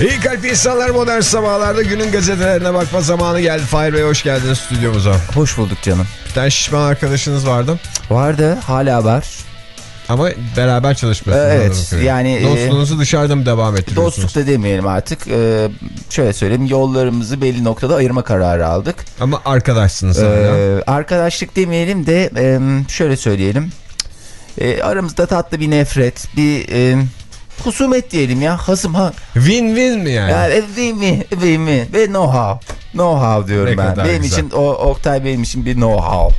İyi kalp insanlar modern sabahlarda günün gazetelerine bakma zamanı geldi. Fahir Bey hoş geldiniz stüdyomuza. Hoş bulduk canım. Bir tane şişman arkadaşınız vardı Vardı hala var. ama beraber çalışmıyorsunuz. Ee, evet, yani, e, Dostluğunuzu dışarıda mı devam ettiriyorsunuz? Dostluk da demeyelim artık. Ee, şöyle söyleyeyim yollarımızı belli noktada ayırma kararı aldık. Ama arkadaşsınız. Ee, arkadaşlık demeyelim de e, şöyle söyleyelim. E, aramızda tatlı bir nefret, bir e, husumet diyelim ya. Hasım ha. Win-win mi yani? Yani değil mi? Değil mi? Ve know-how. Know-how diyorum Ne ben. Benim güzel. için o Oktay benim için bir know-how.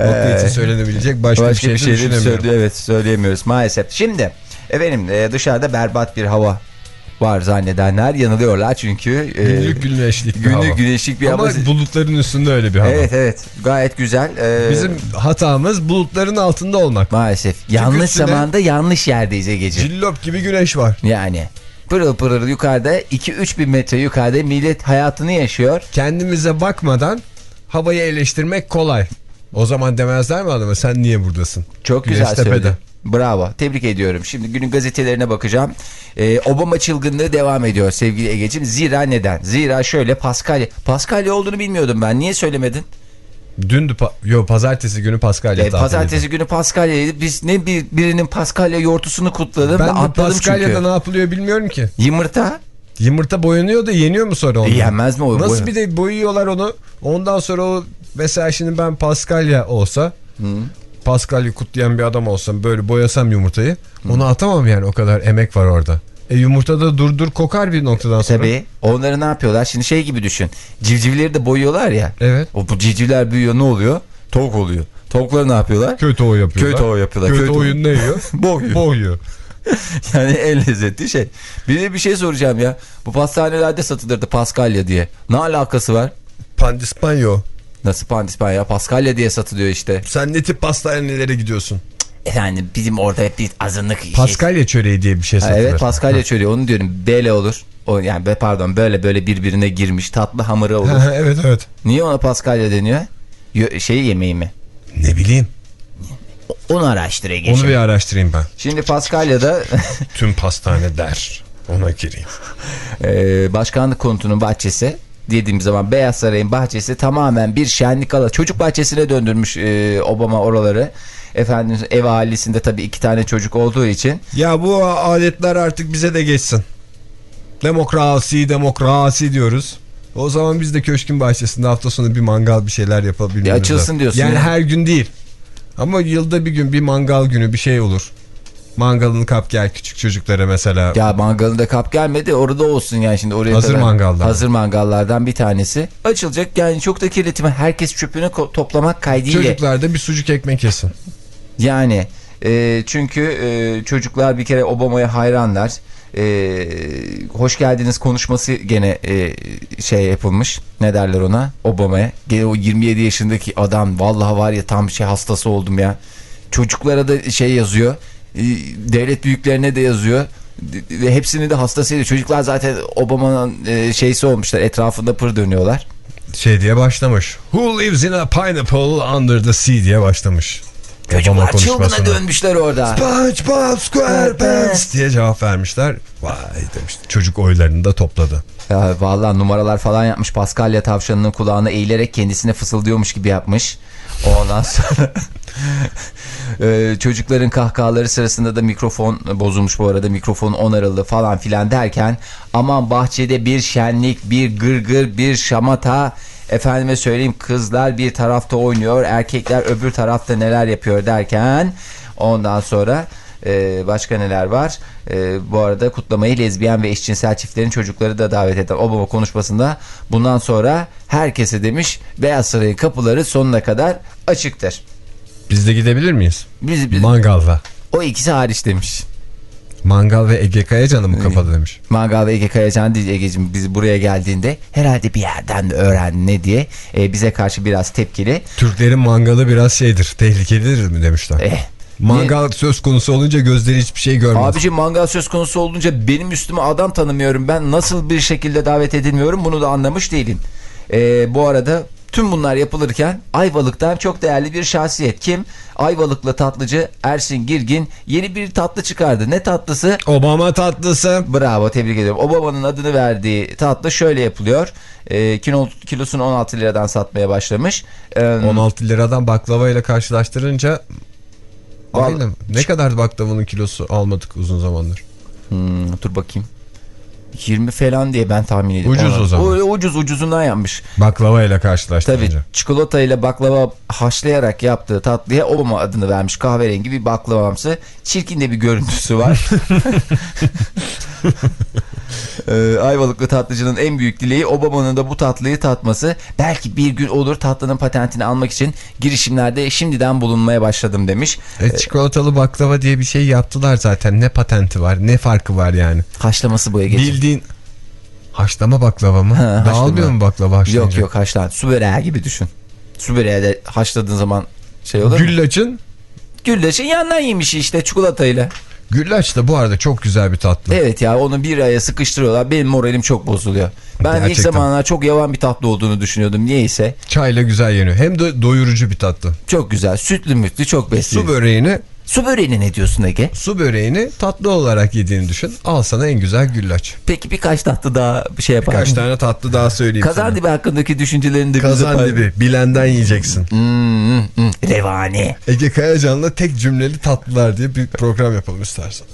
Nokta için söylenebilecek başka, Başka bir bir şey, şey düşünemiyorum. söyle, evet söyleyemiyoruz maalesef. Şimdi efendim e, dışarıda berbat bir hava var zannedenler yanılıyorlar çünkü e, Günlük güneşlik bir hava. günlük güneşlik bir Ama hava. bulutların üstünde öyle bir hava. Evet evet gayet güzel. E, Bizim hatamız bulutların altında olmak. maalesef yanlış üstüne- zamanda yanlış yerdeyiz Egeci. Cillop gibi güneş var. Yani pırıl pırıl yukarıda 2-3 bin metre yukarıda millet hayatını yaşıyor. Kendimize bakmadan havayı eleştirmek kolay. O zaman demezler mi adama sen niye buradasın? Çok Güneş güzel tepede. söyledin. Bravo. Tebrik ediyorum. Şimdi günün gazetelerine bakacağım. Ee, Obama çılgınlığı devam ediyor sevgili Ege'ciğim. Zira neden? Zira şöyle Paskalya. Paskalya olduğunu bilmiyordum ben. Niye söylemedin? Dündü pa yo, pazartesi günü Paskalya tatiliydi. pazartesi günü Paskalya'ydı. Biz ne bir, birinin Paskalya yortusunu kutladım. Ben de atladım Paskalya'da çünkü. ne yapılıyor bilmiyorum ki. Yumurta. Yumurta boyanıyor da yeniyor mu sonra onu? E, yenmez mi o? Nasıl boyu? bir de boyuyorlar onu. Ondan sonra o mesela şimdi ben Paskalya olsa Paskalya kutlayan bir adam olsam böyle boyasam yumurtayı onu atamam yani o kadar emek var orada. E yumurtada dur dur kokar bir noktadan sonra. Tabii. Onları ne yapıyorlar? Şimdi şey gibi düşün. Civcivleri de boyuyorlar ya. Evet. O bu civcivler büyüyor ne oluyor? Tavuk oluyor. Tavukları ne yapıyorlar? Kötü o yapıyorlar. Kötü o yapıyorlar. Kötü- oyun ne yiyor? Boğuyor. Boğuyor. Yani en lezzetli şey. Bir de bir şey soracağım ya. Bu pastanelerde satılırdı Paskalya diye. Ne alakası var? Pandispanyo. Nasıl pandispanya? Paskalya diye satılıyor işte. Sen ne tip pastanelere gidiyorsun? Efendim bizim orada hep bir azınlık şey. Paskalya çöreği diye bir şey Ha, satılır. evet Paskalya çöreği onu diyorum. Böyle olur. O yani pardon böyle böyle birbirine girmiş tatlı hamuru olur. evet evet. Niye ona Paskalya deniyor? Yo- şey yemeği mi? Ne bileyim. Onu araştır Ege. Onu bir araştırayım ben. Şimdi Paskalya'da Tüm pastane der. Ona gireyim. e, başkanlık konutunun bahçesi dediğim zaman Beyaz Saray'ın bahçesi tamamen bir şenlik alanı. Çocuk bahçesine döndürmüş e, Obama oraları. Efendim ev ailesinde tabii iki tane çocuk olduğu için. Ya bu aletler artık bize de geçsin. Demokrasi, demokrasi diyoruz. O zaman biz de köşkün bahçesinde hafta sonu bir mangal bir şeyler yapabilmemiz açılsın lazım. diyorsun Yani ya. her gün değil. Ama yılda bir gün bir mangal günü bir şey olur. Mangalını kap gel küçük çocuklara mesela. Ya mangalında kap gelmedi orada olsun yani şimdi oraya Hazır kadar- mangallar. Hazır mangallardan bir tanesi. Açılacak yani çok da kirletme. Herkes çöpünü toplamak kaydıyla. Çocuklar da bir sucuk ekmek yesin. Yani e, çünkü e, çocuklar bir kere Obama'ya hayranlar. E, hoş geldiniz konuşması gene e, şey yapılmış. Ne derler ona? Obama'ya. Gene o 27 yaşındaki adam vallahi var ya tam şey hastası oldum ya. Çocuklara da şey yazıyor. E, devlet büyüklerine de yazıyor. Ve hepsini de hastasıydı. Çocuklar zaten Obama'nın e, şeysi olmuşlar. Etrafında pır dönüyorlar. Şey diye başlamış. Who lives in a pineapple under the sea diye başlamış. Çocuklar çılgına dönmüşler orada. SpongeBob SquarePants diye cevap vermişler. Vay demiş. Çocuk oylarını da topladı. Ya vallahi numaralar falan yapmış. Paskalya tavşanının kulağına eğilerek kendisine fısıldıyormuş gibi yapmış. Ondan sonra Ee, çocukların kahkahaları sırasında da mikrofon bozulmuş bu arada. Mikrofon onarıldı falan filan derken aman bahçede bir şenlik, bir gırgır, bir şamata. Efendime söyleyeyim kızlar bir tarafta oynuyor, erkekler öbür tarafta neler yapıyor derken ondan sonra Ee, başka neler var? Ee, bu arada kutlamayı lezbiyen ve eşcinsel çiftlerin çocukları da davet eden Obama konuşmasında bundan sonra herkese demiş Beyaz Saray'ın kapıları sonuna kadar açıktır. Biz de gidebilir miyiz? Biz, biz- Mangalda. o ikisi hariç demiş. Mangal ve Ege Kayacan'ı mı kapadı demiş. Mangal ve Ege Kayacan değil Ege'cim biz buraya geldiğinde herhalde bir yerden de öğrendi ne diye e, bize karşı biraz tepkili. Türklerin mangalı biraz şeydir, tehlikelidir mi demişler. Eh, Mangal söz konusu olunca gözleri hiçbir şey görmez. Abici mangal söz konusu olunca benim üstüme adam tanımıyorum. Ben nasıl bir şekilde davet edilmiyorum bunu da anlamış değilim. Ee, bu arada tüm bunlar yapılırken Ayvalık'tan çok değerli bir şahsiyet. Kim? Ayvalıklı tatlıcı Ersin Girgin yeni bir tatlı çıkardı. Ne tatlısı? Obama tatlısı. Bravo tebrik ediyorum. Obama'nın adını verdiği tatlı şöyle yapılıyor. Ee, kilo, kilosunu 16 liradan satmaya başlamış. Ee, 16 liradan baklava ile karşılaştırınca Aynen. Ne kadar baklavanın kilosu almadık uzun zamandır. Hmm, dur bakayım. 20 falan diye ben tahmin ediyorum. Ucuz o zaman. ucuz ucuzundan yapmış. Baklava ile Tabii karşılaştırınca. çikolata ile baklava haşlayarak yaptığı tatlıya Obama adını vermiş. Kahverengi bir baklavamsı. Çirkin de bir görüntüsü var. Ee, Ayvalıklı tatlıcının en büyük dileği Obama'nın da bu tatlıyı tatması. Belki bir gün olur tatlının patentini almak için girişimlerde şimdiden bulunmaya başladım demiş. E, çikolatalı baklava diye bir şey yaptılar zaten. Ne patenti var, ne farkı var yani. Haşlaması bu Ege'ciğim. Bildiğin haşlama baklava mı? Ha. Dağılmıyor mu baklava haşlayınca? Yok yok haşlan. Su böreği gibi düşün. Su böreği de haşladığın zaman şey olur? Güllaçın Güllaç'ın yandan yemiş işte çikolatayla. Güllaç da bu arada çok güzel bir tatlı. Evet ya onu bir aya sıkıştırıyorlar. Benim moralim çok bozuluyor. Ben ilk Gerçekten. zamanlar çok yavan bir tatlı olduğunu düşünüyordum. Niyeyse. Çayla güzel yeniyor. Hem de doyurucu bir tatlı. Çok güzel. Sütlü mütlü çok besliyor. Su böreğini Su böreğine ne diyorsun Ege? su böreğini tatlı olarak yediğini düşün. Al sana en güzel güllaç. Peki birkaç tatlı daha bir şey yapar Kaç mısın? tane tatlı daha söyleyeyim Kazan sana. hakkındaki düşüncelerini de bize Kazan pay- dibi. Bilenden yiyeceksin. Hmm, hmm, Revani. Ege Kayacan'la tek cümleli tatlılar diye bir program yapalım istersen.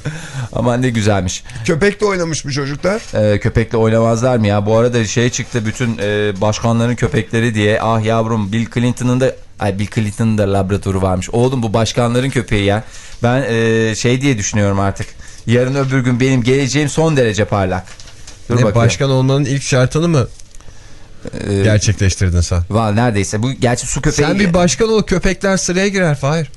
Aman ne güzelmiş. Köpekle oynamış bu çocuklar. Ee, köpekle oynamazlar mı ya? Bu arada şey çıktı bütün e, başkanların köpekleri diye. Ah yavrum Bill Clinton'ın da ay Bill Clinton'ın da laboratuvarı varmış. Oğlum bu başkanların köpeği ya. Ben e, şey diye düşünüyorum artık. Yarın öbür gün benim geleceğim son derece parlak. Dur Ne, bakayım. başkan olmanın ilk şartını mı Ee, gerçekleştirdin sen? Valla neredeyse. Bu gerçi su köpeği. Sen bir başkan ol köpekler sıraya girer Fahir.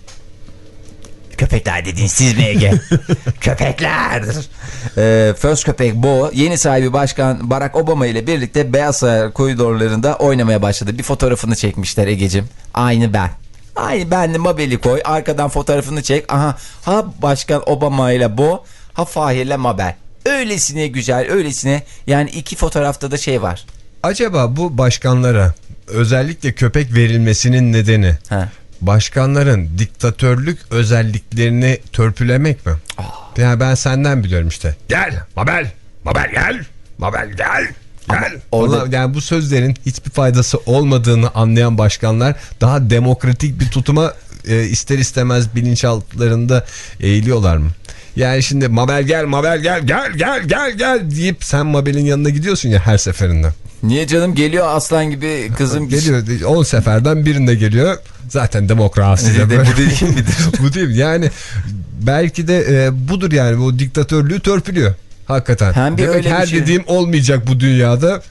Köpekler dediğin siz mi Ege? Köpeklerdir. Ee, First köpek Bo yeni sahibi başkan Barack Obama ile birlikte Beyaz Saray koridorlarında oynamaya başladı. Bir fotoğrafını çekmişler Ege'cim. Aynı ben. Aynı benle Mabel'i koy. Arkadan fotoğrafını çek. Aha ha başkan Obama ile Bo ha Fahir'le Mabel. Öylesine güzel öylesine yani iki fotoğrafta da şey var. Acaba bu başkanlara özellikle köpek verilmesinin nedeni Ha. Başkanların diktatörlük özelliklerini törpülemek mi? Ya ben senden biliyorum işte. Gel Mabel, Mabel gel, Mabel gel. Gel. orada- Vallahi yani bu sözlerin hiçbir faydası olmadığını anlayan başkanlar daha demokratik bir tutuma e, ister istemez bilinçaltlarında eğiliyorlar mı? Yani şimdi Mabel gel, Mabel gel, gel, gel, gel, gel deyip sen Mabel'in yanına gidiyorsun ya her seferinde. Niye canım geliyor aslan gibi kızım Geliyor 10 seferden birinde geliyor. Zaten demokrasi de bu değil midir? bu değil? Yani belki de e, budur yani bu diktatörlüğü törpülüyor. Hakikaten. Hem bir Demek öyle bir her şey- dediğim olmayacak bu dünyada.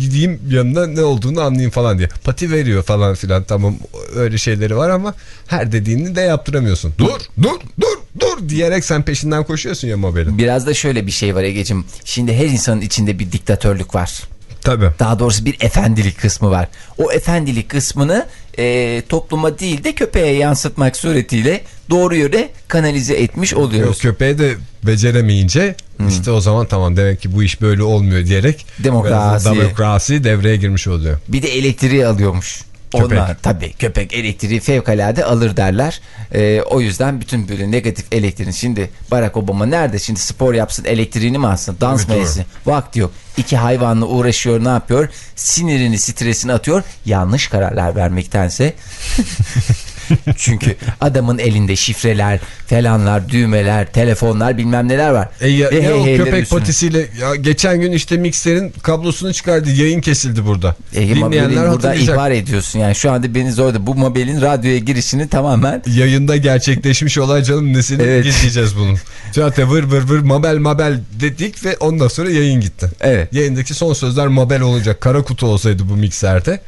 Gideyim yanına ne olduğunu anlayayım falan diye. Pati veriyor falan filan tamam öyle şeyleri var ama her dediğini de yaptıramıyorsun. Dur dur dur dur diyerek sen peşinden koşuyorsun ya mobilin. Biraz da şöyle bir şey var Ege'cim. Şimdi her insanın içinde bir diktatörlük var. Tabii. Daha doğrusu bir efendilik kısmı var. O efendilik kısmını e, topluma değil de köpeğe yansıtmak suretiyle doğru yöre kanalize etmiş Yok, oluyoruz. köpeği de beceremeyince işte o zaman tamam demek ki bu iş böyle olmuyor diyerek Demokrasi. demokrasi devreye girmiş oluyor. Bir de elektriği alıyormuş. Köpek. Onlar tabii köpek elektriği fevkalade alır derler. E, o yüzden bütün böyle negatif elektriğin şimdi Barack Obama nerede şimdi spor yapsın elektriğini mi alsın dans Evet, mı etsin vakti yok. İki hayvanla uğraşıyor ne yapıyor sinirini stresini atıyor yanlış kararlar vermektense Çünkü adamın elinde şifreler, falanlar, düğmeler, telefonlar bilmem neler var. E ya, Ve ne o heyheylerin köpek üstüne. patisiyle ya geçen gün işte mikserin kablosunu çıkardı yayın kesildi burada. Mobil'in Dinleyenler burada ihbar ediyorsun. Yani şu anda beni zorda bu mobilin radyoya girişini tamamen Yayında gerçekleşmiş olay canım nesini Evet. gizleyeceğiz bunun. Zaten vır vır vır mabel mabel dedik ve ondan sonra yayın gitti. Evet. Yayındaki son sözler mabel olacak. Kara kutu olsaydı bu mikserde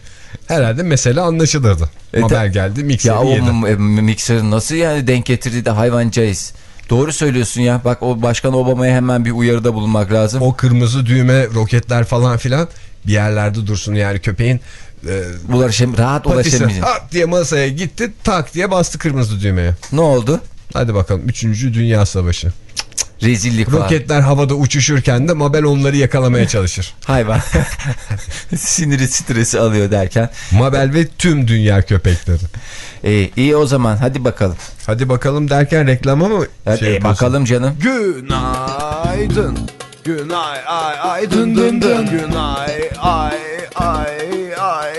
herhalde mesele anlaşılırdı. E, ta- geldi mikseri Ya o yedi. m- m- mikseri nasıl yani denk getirdi de hayvancağız. Doğru söylüyorsun ya. Bak o Başkan Obama'ya hemen bir uyarıda bulunmak lazım. O kırmızı düğme roketler falan filan bir yerlerde dursun yani köpeğin e, Ulaşam, rahat ulaşamayacak. hak diye masaya gitti tak diye bastı kırmızı düğmeye. Ne oldu? Hadi bakalım 3. Dünya Savaşı. Rezillik var. Roketler havada uçuşurken de Mabel onları yakalamaya çalışır. Hayvan. Siniri stresi alıyor derken. Mabel ve tüm dünya köpekleri. İyi, iyi o zaman hadi bakalım. Hadi bakalım derken reklama mı Hadi şey yapıyorsun? bakalım canım. Günaydın. Günay ay ay dın dın dın. Günay ay ay ay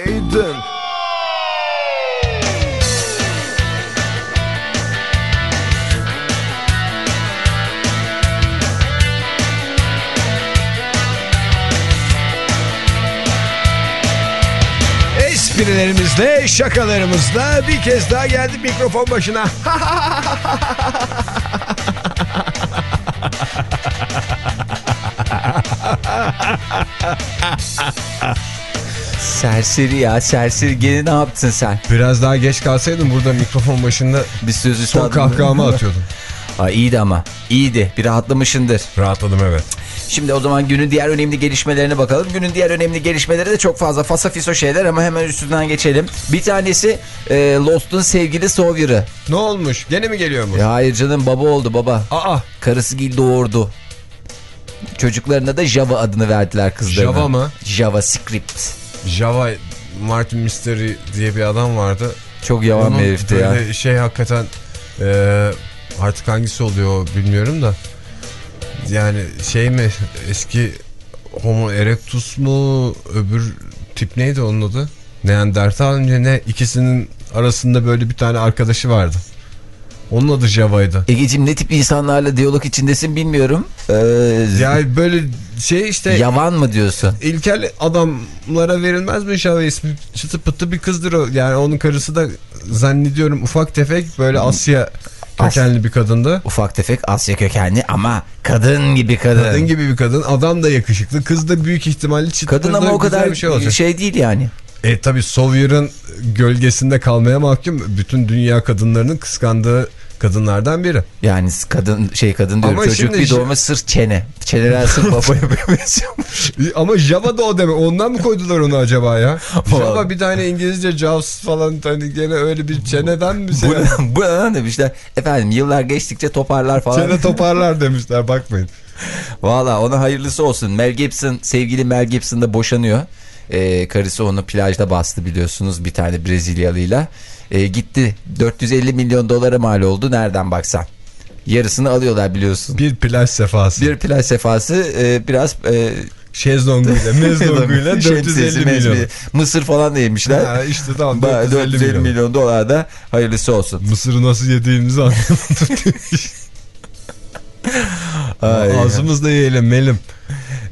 Esprilerimizle, şakalarımızla bir kez daha geldik mikrofon başına. Serseri ya serseri gene ne yaptın sen? Biraz daha geç kalsaydım burada mikrofon başında Bir sözü son kahkahamı atıyordum. Aa, iyiydi ama iyiydi bir rahatlamışındır. Rahatladım evet. Şimdi o zaman günün diğer önemli gelişmelerine bakalım. Günün diğer önemli gelişmeleri de çok fazla fasafiso şeyler ama hemen üstünden geçelim. Bir tanesi e, Lost'un sevgili Sawyer'ı. Ne olmuş? Gene mi geliyor mu? Ya hayır canım baba oldu baba. Aa Karısı Gil doğurdu. Çocuklarına da Java adını verdiler kızlarına. Java mı? JavaScript. Java Martin Mystery diye bir adam vardı. Çok yavan bir herifti ya. şey hakikaten e, artık hangisi oluyor bilmiyorum da. Yani şey mi eski Homo erectus mu öbür tip neydi onun adı? Neandertal mı ne ikisinin arasında böyle bir tane arkadaşı vardı. Onun adı Java'ydı. Egeciğim ne tip insanlarla diyalog içindesin bilmiyorum. Ee, Yani böyle şey işte Yavan mı diyorsun? ilkel adamlara verilmez mi Java ismi? Çıtı pıtı bir kızdır o. Yani onun karısı da zannediyorum ufak tefek böyle Asya kökenli bir kadındı. Ufak tefek Asya kökenli ama kadın gibi kadın. Kadın gibi bir kadın. Adam da yakışıklı. Kız da büyük ihtimalle Kadın ama o kadar bir şey olacak. şey değil yani. E tabi Sawyer'ın gölgesinde kalmaya mahkum. Bütün dünya kadınlarının kıskandığı kadınlardan biri. Yani kadın şey kadın diyorum Ama çocuk bir şey- doğma sırf çene. Çeneler sırf babaya benziyormuş. Ama Java da o deme. Ondan mı koydular onu acaba ya? Java bir tane İngilizce Jaws falan hani gene öyle bir çeneden mi? bu, bu ne demişler. Efendim yıllar geçtikçe toparlar falan. Çene toparlar demişler bakmayın. Valla ona hayırlısı olsun. Mel Gibson sevgili Mel Gibson da boşanıyor. Ee, karısı onu plajda bastı biliyorsunuz bir tane Brezilyalıyla. Ee, gitti 450 milyon dolara mal oldu nereden baksan. Yarısını alıyorlar biliyorsun. Bir plaj sefası. Bir plaj sefası e, biraz e, Şezlonguyla, mezlonguyla 450 şemsiyesi, milyon. Mısır falan da yemişler. Ha, işte tamam Ba- 450, 450 milyon. milyon. dolar da hayırlısı olsun. Mısırı nasıl yediğimizi anlamadım. Ağzımızda yiyelim melim.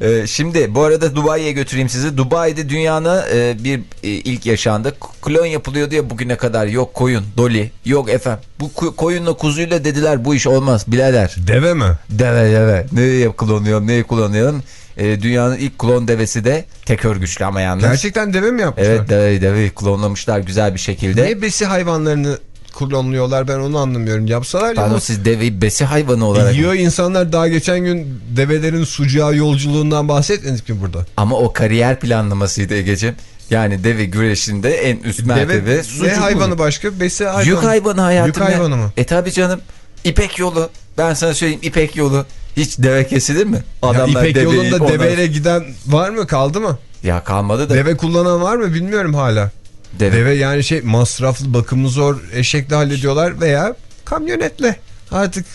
Ee, şimdi bu arada Dubai'ye götüreyim sizi. Dubai'de dünyana e, bir e, ilk yaşandı. Klon yapılıyordu ya bugüne kadar. Yok koyun, doli, yok efendim. Bu koyunla kuzuyla dediler bu iş olmaz birader. Deve mi? Deve deve. Neye kullanıyorum, neye kullanıyorum? E, dünyanın ilk klon devesi de tek örgüçlü ama yalnız. Gerçekten deve mi yapmışlar? Evet deve deve klonlamışlar güzel bir şekilde. Niye besi hayvanlarını klonluyorlar ben onu anlamıyorum. Yapsalar ya. Pardon siz deveyi besi hayvanı olarak. Yiyor insanlar daha geçen gün develerin sucuğa yolculuğundan bahsetmedik mi burada? Ama o kariyer planlamasıydı Ege'ciğim. Yani deve güreşinde en üst mertebe Deve sucuk ne hayvanı olur. başka? Besi hayvanı. Yük hayvanı hayatım. Yük hayvanı mı? E tabi canım. İpek yolu. Ben sana söyleyeyim İpek yolu. Hiç deve kesilir mi? Ya İpek deveyi- yolunda ondan- deveyle giden var mı kaldı mı? Ya kalmadı da. Deve kullanan var mı bilmiyorum hala. Deve. Deve yani şey masraflı bakımı zor eşekle hallediyorlar veya kamyonetle artık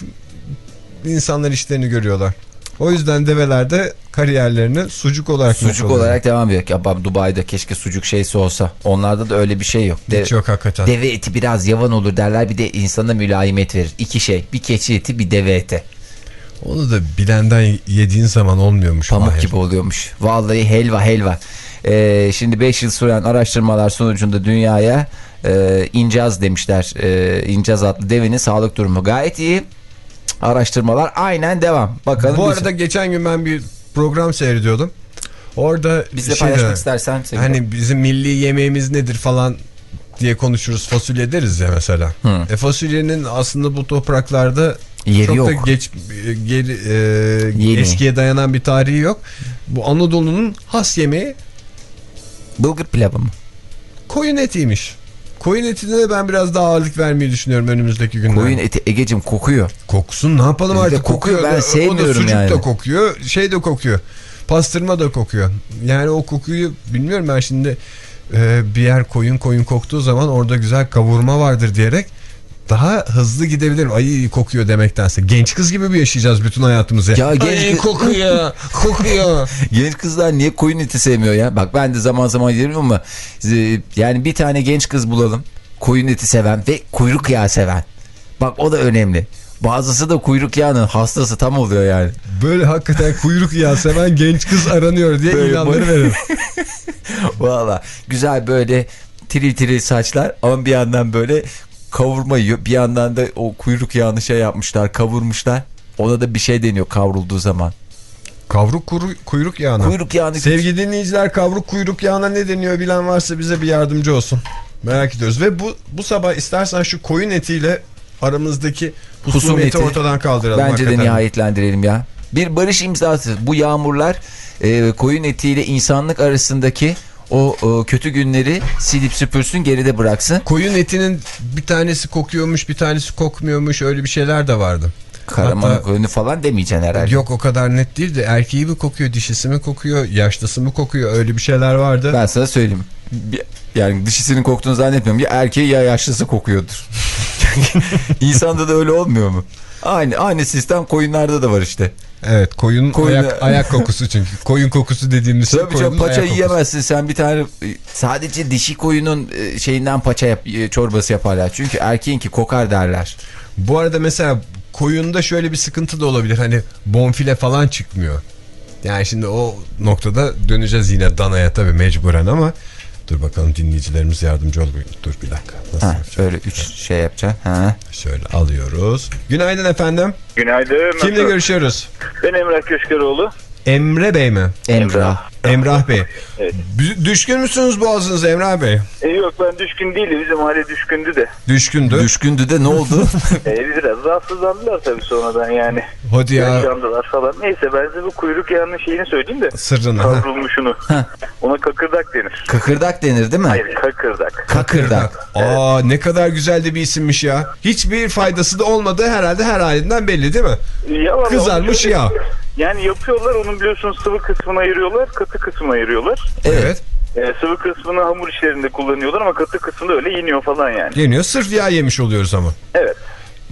insanlar işlerini görüyorlar. O yüzden develer de kariyerlerini sucuk olarak Sucuk olarak devam ediyor. Ya Dubai'de keşke sucuk şeysi olsa. Onlarda da öyle bir şey yok. De- Hiç yok hakikaten. Deve eti biraz yavan olur derler bir de insana mülayimet verir. İki şey bir keçi eti bir deve eti. Onu da bilenden yediğin zaman olmuyormuş. Pamuk Fahir. gibi oluyormuş. Vallahi helva helva. Ee, şimdi 5 yıl süren araştırmalar sonucunda dünyaya e, incaz demişler. E, incaz adlı devenin sağlık durumu gayet iyi. Araştırmalar aynen devam. Bakalım Bu biz- arada geçen gün ben bir program seyrediyordum. Orada bizle şey paylaşmak de- istersen sevinirim. Hani bizim milli yemeğimiz nedir falan diye konuşuruz. Fasulye deriz ya mesela. Hı. E fasulyenin aslında bu topraklarda Yeri çok da yok. geç geri, e, Yeni. eskiye dayanan bir tarihi yok. Bu Anadolu'nun has yemeği Bulgur pilavı mı? koyun etiymiş. Koyun etine de ben biraz daha ağırlık vermeyi düşünüyorum önümüzdeki günlerde. Koyun eti Egecim kokuyor. Kokusun ne yapalım de artık kokuyor, kokuyor. ben O da sevmiyorum sucuk yani. da kokuyor şey de kokuyor. Pastırma da kokuyor. Yani o kokuyu bilmiyorum ben şimdi e, bir yer koyun koyun koktuğu zaman orada güzel kavurma vardır diyerek daha hızlı gidebilirim. Ay kokuyor demektense. Genç kız gibi mi yaşayacağız bütün hayatımızı? Ya genç Ay, kokuyor, kokuyor. Genç kızlar niye koyun eti sevmiyor ya? Bak ben de zaman zaman yerim ama e, yani bir tane genç kız bulalım. Koyun eti seven ve kuyruk yağı seven. Bak o da önemli. Bazısı da kuyruk yağının hastası tam oluyor yani. Böyle hakikaten kuyruk yağı seven genç kız aranıyor diye Böyle ilanları verin. Valla güzel böyle tril tril saçlar ama bir yandan böyle kavurma yiyor. Bir yandan da o kuyruk yağını şey yapmışlar kavurmuşlar. Ona da bir şey deniyor kavrulduğu zaman. Kavruk kuru, kuyruk yağına. Kuyruk yağını Sevgili dinleyiciler kavruk kuyruk yağına ne deniyor bilen varsa bize bir yardımcı olsun. Merak ediyoruz. Ve bu bu sabah istersen şu koyun etiyle aramızdaki husumeti Husumeti. ortadan kaldıralım. Bence de hakikaten. nihayetlendirelim ya. Bir barış imzası. Bu yağmurlar e, koyun etiyle insanlık arasındaki o, o kötü günleri silip süpürsün geride bıraksın. Koyun etinin bir tanesi kokuyormuş bir tanesi kokmuyormuş öyle bir şeyler de vardı. Karaman Hatta- koyunu falan demeyeceksin herhalde. Yok o kadar net değil de erkeği mi kokuyor dişisi mi kokuyor yaşlısı mı kokuyor öyle bir şeyler vardı. Ben sana söyleyeyim. Bir- yani dişisinin koktuğunu zannetmiyorum. Ya erkeği ya yaşlısı kokuyordur. İnsanda da öyle olmuyor mu? Aynı aynı sistem koyunlarda da var işte. Evet koyun, ayak, ayak kokusu çünkü. Koyun kokusu dediğimiz şey Tabii canım paça ayak kokusu. yiyemezsin sen bir tane e, sadece dişi koyunun e, şeyinden paça yap, e, çorbası yaparlar. Çünkü erkeğinki kokar derler. Bu arada mesela koyunda şöyle bir sıkıntı da olabilir. Hani bonfile falan çıkmıyor. Yani şimdi o noktada döneceğiz yine danaya tabii mecburen ama dur bakalım dinleyicilerimiz yardımcı olur. Dur bir dakika. Nasıl Ha, böyle üç şey yapacaksın. Ha. Şöyle alıyoruz. Günaydın efendim. Günaydın. Kimle Nasıl? görüşüyoruz? Ben Emrah Köşkeroğlu. Emre Bey mi? Emrah. Emrah Bey. Evet. Dü- Düşkün müsünüz boğazınıza Emrah Bey? E, yok ben düşkün değilim. Bizim aile düşkündü de. Düşkündü. Düşkündü de ne oldu? E, biraz rahatsızlandılar tabii sonradan yani. Hadi ya. Yaşlandılar falan. Neyse ben size bu kuyruk yağının şeyini söyleyeyim de. Sırrını. Kavrulmuşunu. Ona kakırdak denir. Kıkırdak denir değil mi? Hayır kakırdak. Kakırdak. Aa ne kadar güzel de bir isimmiş ya. Hiçbir faydası da olmadı herhalde her halinden belli değil mi? Ya Kızarmış yağ. Yani yapıyorlar onun biliyorsunuz sıvı kısmını ayırıyorlar. Katı kısmını ayırıyorlar. Evet. E, sıvı kısmını hamur işlerinde kullanıyorlar ama katı kısmı da öyle yeniyor falan yani. Yeniyor. Sırf yağ yemiş oluyoruz ama. Evet.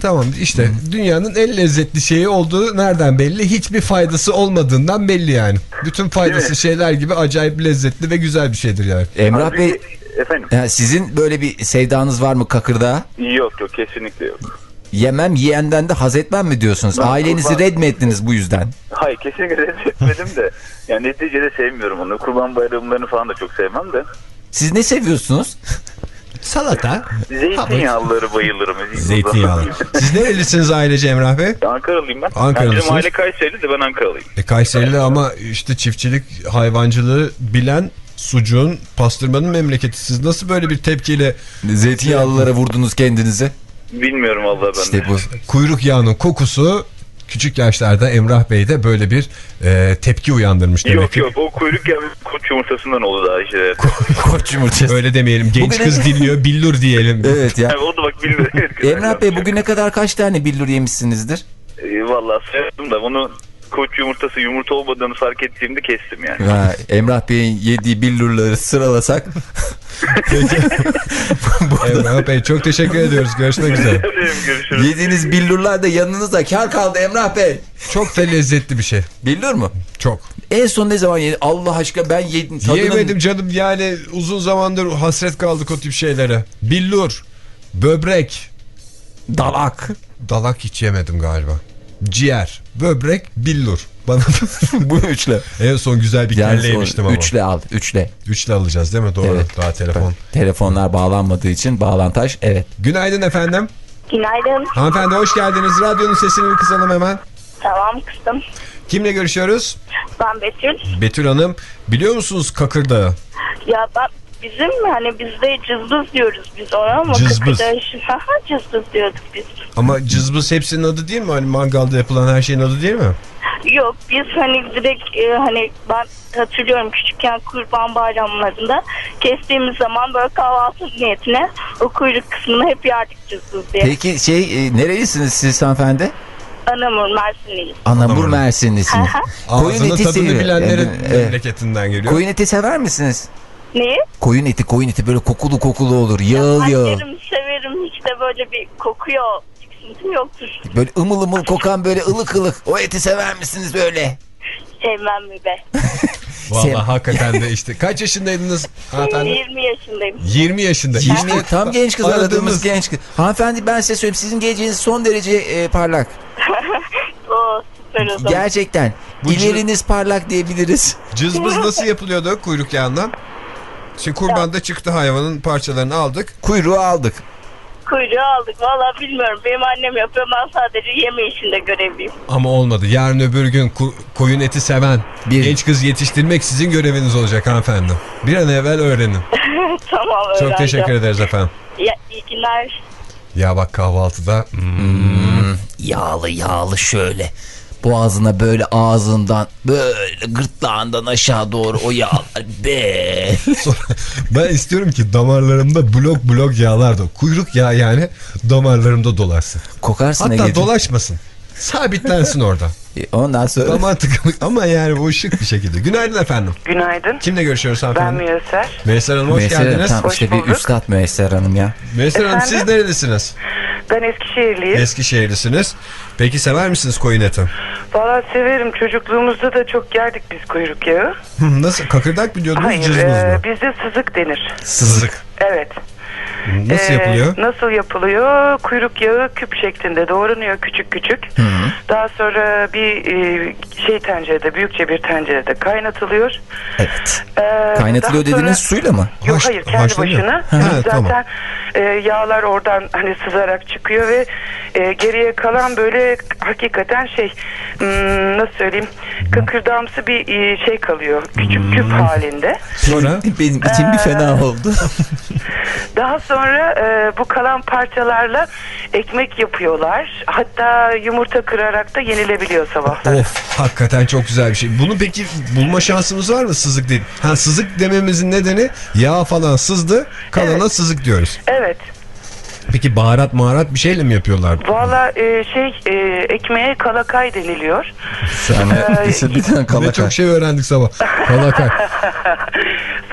Tamam işte dünyanın en lezzetli şeyi olduğu nereden belli? Hiçbir faydası olmadığından belli yani. Bütün faydası şeyler gibi acayip lezzetli ve güzel bir şeydir yani. Emrah Abi, Bey Efendim? ya sizin böyle bir sevdanız var mı kakırdağa? Yok yok kesinlikle yok. Yemem yiyenden de haz etmem mi diyorsunuz? Ben Ailenizi kurban- red mi ettiniz bu yüzden? Hayır kesinlikle reddetmedim de. Yani neticede sevmiyorum onu. Kurban bayramlarını falan da çok sevmem de. Siz ne seviyorsunuz? Salata. Zeytinyağlıları bayılırım. Zeytinyağlı. Siz nerelisiniz ailece Emrah Bey? Ankaralıyım ben. Ankaralısınız. Yani bizim aile Kayseri'li de ben Ankaralıyım. E Kayserili ama işte çiftçilik hayvancılığı bilen sucuğun pastırmanın memleketi. Siz nasıl böyle bir tepkiyle Zeytinyağlılara vurdunuz kendinizi. Bilmiyorum vallahi ben İşte de. bu. kuyruk yağının kokusu küçük yaşlarda Emrah Bey'de böyle bir e, tepki uyandırmış demek Yok ki. yok o kuyruk yağı koç yumurtasından oldu daha işte. Koç yumurtası. Öyle demeyelim. Genç Bugün- kız dinliyor billur diyelim. Evet ya. Yani o da bak güzel Emrah Bey bugüne kadar kaç tane billur yemişsinizdir? Ee, vallahi sayardım da onu koç yumurtası yumurta olmadığını fark ettiğimde kestim yani. Ha, Emrah Bey'in yediği billurları sıralasak Emrah Bey çok teşekkür ediyoruz. Görüşmek üzere. Görüşürüz. Yediğiniz billurlar da yanınızda kar kaldı Emrah Bey. Çok da lezzetli bir şey. Billur mu? Çok. En son ne zaman yedin? Allah aşkına ben yedim. Tadının... Yemedim canım yani uzun zamandır hasret kaldık o tip şeylere. Billur, böbrek, Dalak. dalak hiç yemedim galiba. Ciğer, böbrek, billur. Bana Bu üçle. en son güzel bir Yani kelle yemiştim ama. Üçle al. Üçle. Üçle alacağız değil mi? Doğru. Evet. Daha telefon. Telefonlar bağlanmadığı için bağlantaş. Evet. Günaydın efendim. Günaydın. Hanımefendi hoş geldiniz. Radyonun sesini bir kısalım hemen. Tamam kızım. Kimle görüşüyoruz? Ben Betül. Betül Hanım. Biliyor musunuz Kakırdağı? Ya ben bizim hani bizde cızbız diyoruz biz ona ama Cızbız. Cızbız diyorduk biz. Ama cızbız hepsinin adı değil mi? Hani mangalda yapılan her şeyin adı değil mi? Yok biz hani direkt e, hani ben hatırlıyorum küçükken kurban bayramlarında kestiğimiz zaman böyle kahvaltı niyetine o kuyruk kısmını hep yerdik cızbız diye. Peki şey e, nerelisiniz siz hanımefendi? Anamur Mersinliyiz. Anamur Mersinlisiniz. Koyun Ağzının eti tadını bilenlerin evet. memleketinden geliyor. Koyun eti sever misiniz? Neyi? Koyun eti, koyun eti böyle kokulu kokulu olur. Yağıl yağıl. Severim severim hiç de böyle bir kokuyor. Tiksintim yoktur. Böyle ımıl ımıl kokan böyle ılık ılık. O eti sever misiniz böyle? Sevmem mi be? Vallahi Sev- hakikaten de işte. Kaç yaşındaydınız hanımefendi? 20 yaşındayım. 20 yaşında. 20 İşte tam genç kız aradığımız aradığımız- genç kız. Hanımefendi ben size söyleyeyim sizin geleceğiniz son derece e, parlak. O süper o zaman. Gerçekten. Bu İleriniz parlak diyebiliriz. Cızbız nasıl yapılıyordu kuyruk yağından? Şimdi kurbanda çıktı hayvanın parçalarını aldık. Kuyruğu aldık. Kuyruğu aldık. Valla bilmiyorum. Benim annem yapıyor. Ben sadece yeme işinde görevliyim. Ama olmadı. Yarın öbür gün ku- koyun eti seven Bir- genç kız yetiştirmek sizin göreviniz olacak hanımefendi. Bir an evvel öğrenin. tamam Çok öğreneceğim. teşekkür ederiz efendim. Ya, iyi günler. Ya bak kahvaltıda hmm, Yağlı yağlı şöyle. Boğazına böyle ağzından böyle gırtlağından aşağı doğru o yağlar be. ben istiyorum ki damarlarımda blok blok yağlar da kuyruk yağı yani damarlarımda dolaşsın. Kokarsın Hatta dolaşmasın. Sabitlensin orada. Ondan sonra Damar tıkanık ama yani bu şık bir şekilde. Günaydın efendim. Günaydın. Kimle görüşüyoruz Ben hanımefendi? Müyesser. Müesser Hanım hoş Müesser Hanım, geldiniz. tam Hoş işte bir bulduk. üstad Müesser Hanım ya. Müesser Hanım siz Efendim? Ben Eskişehirliyim. Eskişehirlisiniz. Peki sever misiniz koyun eti? Valla severim. Çocukluğumuzda da çok yerdik biz kuyruk yağı. Nasıl? Kakırdak mı diyordunuz Hayır, e, mı? bizde sızık denir. Sızık. Evet. Nasıl E, yapılıyor? Nasıl yapılıyor? Kuyruk yağı küp şeklinde doğranıyor küçük küçük. Daha sonra bir e, şey tencerede, büyükçe bir tencerede kaynatılıyor. Evet. E, Kaynatılıyor sonra- dediğiniz suyla mı? Yok Haş- hayır kendi haşlanıyor. başına. Ha, Zaten tamam. e, yağlar oradan hani sızarak çıkıyor ve e, geriye kalan böyle hakikaten şey hmm, nasıl söyleyeyim kıkırdamsı bir e, şey kalıyor. Küçük küp halinde. Sonra Benim içim bir fena oldu. Daha sonra e, bu kalan parçalarla ekmek yapıyorlar. Hatta yumurta kırarak da yenilebiliyor sabahlar. of hakikaten çok güzel bir şey. Bunu peki bulma şansımız var mı sızık değil? Ha sızık dememizin nedeni yağ falan sızdı kalana Evet. sızık diyoruz. Evet. Peki baharat maharat bir şeyle mi yapıyorlar? Valla e, şey e, ekmeğe kalakay deniliyor. Sen Ee, bir tane Ne kalaka. çok şey öğrendik sabah. Kalakay.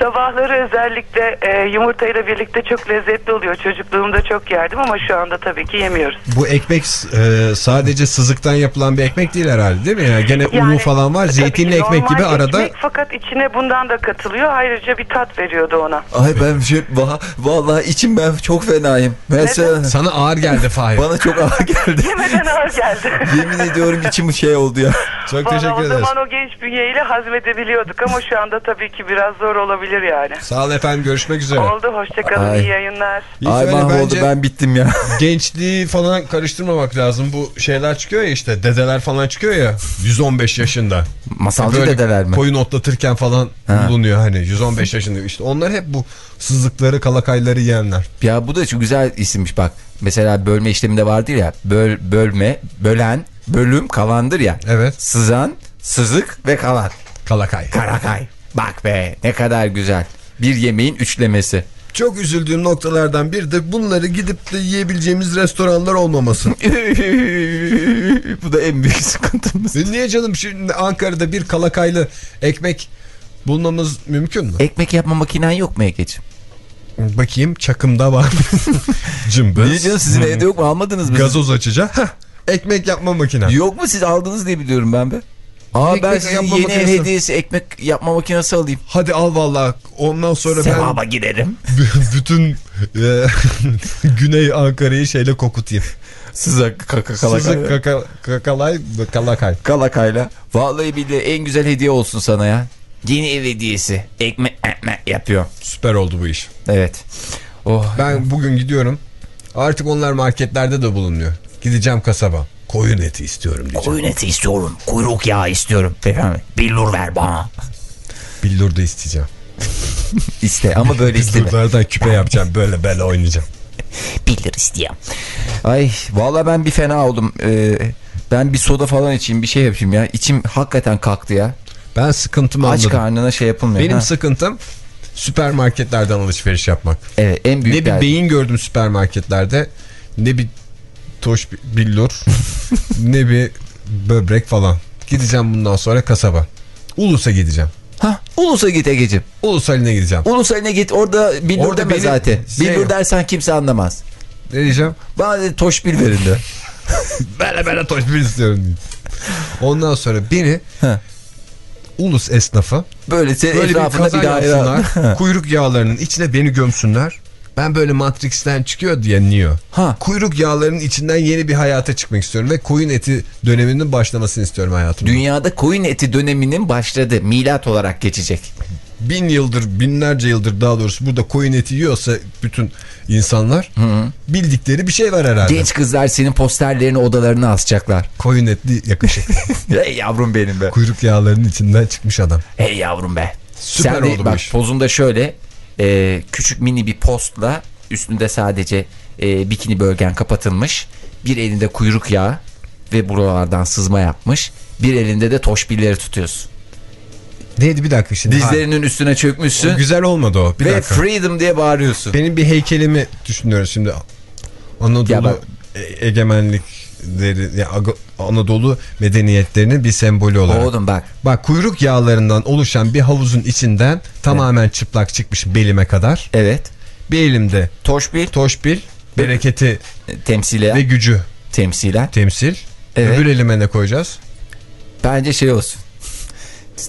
Sabahları özellikle e, yumurtayla birlikte çok lezzetli oluyor. Çocukluğumda çok yerdim ama şu anda tabii ki yemiyoruz. Bu ekmek e, sadece sızıktan yapılan bir ekmek değil herhalde değil mi? Yani gene unu Yani, falan var. Zeytinli ekmek normal gibi arada ekmek, fakat içine bundan da katılıyor. Ayrıca bir tat veriyordu ona. Ay ben şey, va- vallahi içim ben çok fenayım. Mesela sana ağır geldi Fahir. bana çok ağır geldi. Yemeden ağır geldi. Yemin ediyorum içim şey oldu ya. Çok Vallahi teşekkür o ederiz. zaman o genç bünyeyle hazmedebiliyorduk ama şu anda tabii ki biraz zor olabilir yani. Sağ olun efendim görüşmek üzere. Oldu hoşçakalın iyi yayınlar. İyi Ay mahvoldu ben bittim ya. gençliği falan karıştırmamak lazım. Bu şeyler çıkıyor ya işte dedeler falan çıkıyor ya 115 yaşında. Masalcı dedeler mi? Koyun otlatırken falan Ha. bulunuyor hani 115 yaşında. İşte onlar hep bu sızlıkları kalakayları yiyenler. Ya bu da çok güzel isimmiş bak. Mesela bölme işleminde vardır ya. Böl, bölme, bölen, bölüm, kalandır ya. Evet. Sızan, sızık ve kalan. Kalakay. Karakay. Bak be ne kadar güzel. Bir yemeğin üçlemesi. Çok üzüldüğüm noktalardan bir de bunları gidip de yiyebileceğimiz restoranlar olmaması. bu da en büyük sıkıntımız. E Niye canım şimdi Ankara'da bir kalakaylı ekmek bulmamız mümkün mü? Ekmek yapma makinen yok mu Ege'ciğim? Bakayım çakımda var. Cımbız. Niye canım sizin evde yok mu almadınız mı? Gazoz açacağım. Heh, ekmek yapma makine. Yok mu siz aldınız diye biliyorum ben be. Aa Ekmek ben size yeni ev hediyesi ekmek yapma makinesi alayım. Hadi al vallahi. Ondan sonra Sevaba giderim. ben bütün e, Güney Ankara'yı şeyle kokutayım. Sızak kaka Sızık kaka, kakalay kalakay. Kalakayla. Vallahi billahi en güzel hediye olsun sana ya. Yeni ev hediyesi. Ekmek ekmek yapıyor. Süper oldu bu iş. Evet. Oh. Ben bugün gidiyorum. Artık onlar marketlerde de bulunuyor. Gideceğim kasaba. Koyun eti istiyorum diyeceğim. Koyun eti istiyorum. Kuyruk yağı istiyorum. Efendim billur ver bana. Billur da isteyeceğim. İste ama böyle isteme. Billurlardan küpe yapacağım. Böyle böyle oynayacağım. Billur isteyeyim. Ay vallahi ben bir fena oldum. Ee, ben bir soda falan içeyim bir şey yapayım ya. İçim hakikaten kalktı ya. Ben sıkıntımı Aç anladım. karnına şey yapılmıyor. Benim Ha. sıkıntım süpermarketlerden alışveriş yapmak. Evet en büyük Ne bir derdi. beyin gördüm süpermarketlerde ne bir toş bi- billur ne bir böbrek falan. Gideceğim bundan sonra kasaba. Ulus'a gideceğim. Ha, Ulus'a git Ege'cim. Ulus haline gideceğim. Ulus haline git orada billur Orada deme benim zaten. şey billur yok. dersen kimse anlamaz. Ne diyeceğim? Bana toş bil verin de. Böyle böyle toş bir istiyorum diyeyim. Ondan sonra beni Ha. Ulus esnafı Böyle böyle bir kazan bir, daire. yapsınlar. kuyruk yağlarının içine beni gömsünler. Ben böyle Matrix'ten çıkıyor diye Neo. Ha. Kuyruk yağlarının içinden yeni bir hayata çıkmak istiyorum ve koyun eti döneminin başlamasını istiyorum hayatımda. Dünyada koyun eti döneminin başladı. Milat olarak geçecek. Bin yıldır, binlerce yıldır daha doğrusu burada koyun eti yiyorsa bütün insanlar bildikleri bir şey var herhalde. Genç kızlar senin posterlerini odalarına asacaklar. Koyun etli yakışıklı. Hey yavrum benim be. Kuyruk yağlarının içinden çıkmış adam. Hey yavrum be. Süper Sen de oldu bak pozunda şöyle e, küçük mini bir postla üstünde sadece e, bikini bölgen kapatılmış. Bir elinde kuyruk yağı ve buralardan sızma yapmış. Bir elinde de toşbilleri tutuyorsun. Neydi bir dakika şimdi. Dizlerinin üstüne Ha, çökmüşsün o güzel olmadı o. Bir ve dakika. freedom diye bağırıyorsun. Benim bir heykelimi düşünüyoruz şimdi. Anadolu Ya e- egemenlikleri, ya Aga- Anadolu medeniyetlerinin bir sembolü olarak. Oğlum bak Bak kuyruk yağlarından oluşan bir havuzun içinden tamamen çıplak çıkmış belime kadar. evet Bir elimde toşbil toşbil, bereketi e, temsilen, ve gücü temsilen temsil. Evet. Öbür elime ne koyacağız? bence şey olsun.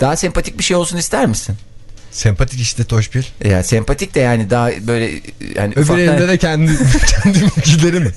Daha sempatik bir şey olsun ister misin? Sempatik işte toşbil. Ya sempatik de yani daha böyle yani Öbür ufaktan- elimde de kendi kendiminkileri mi?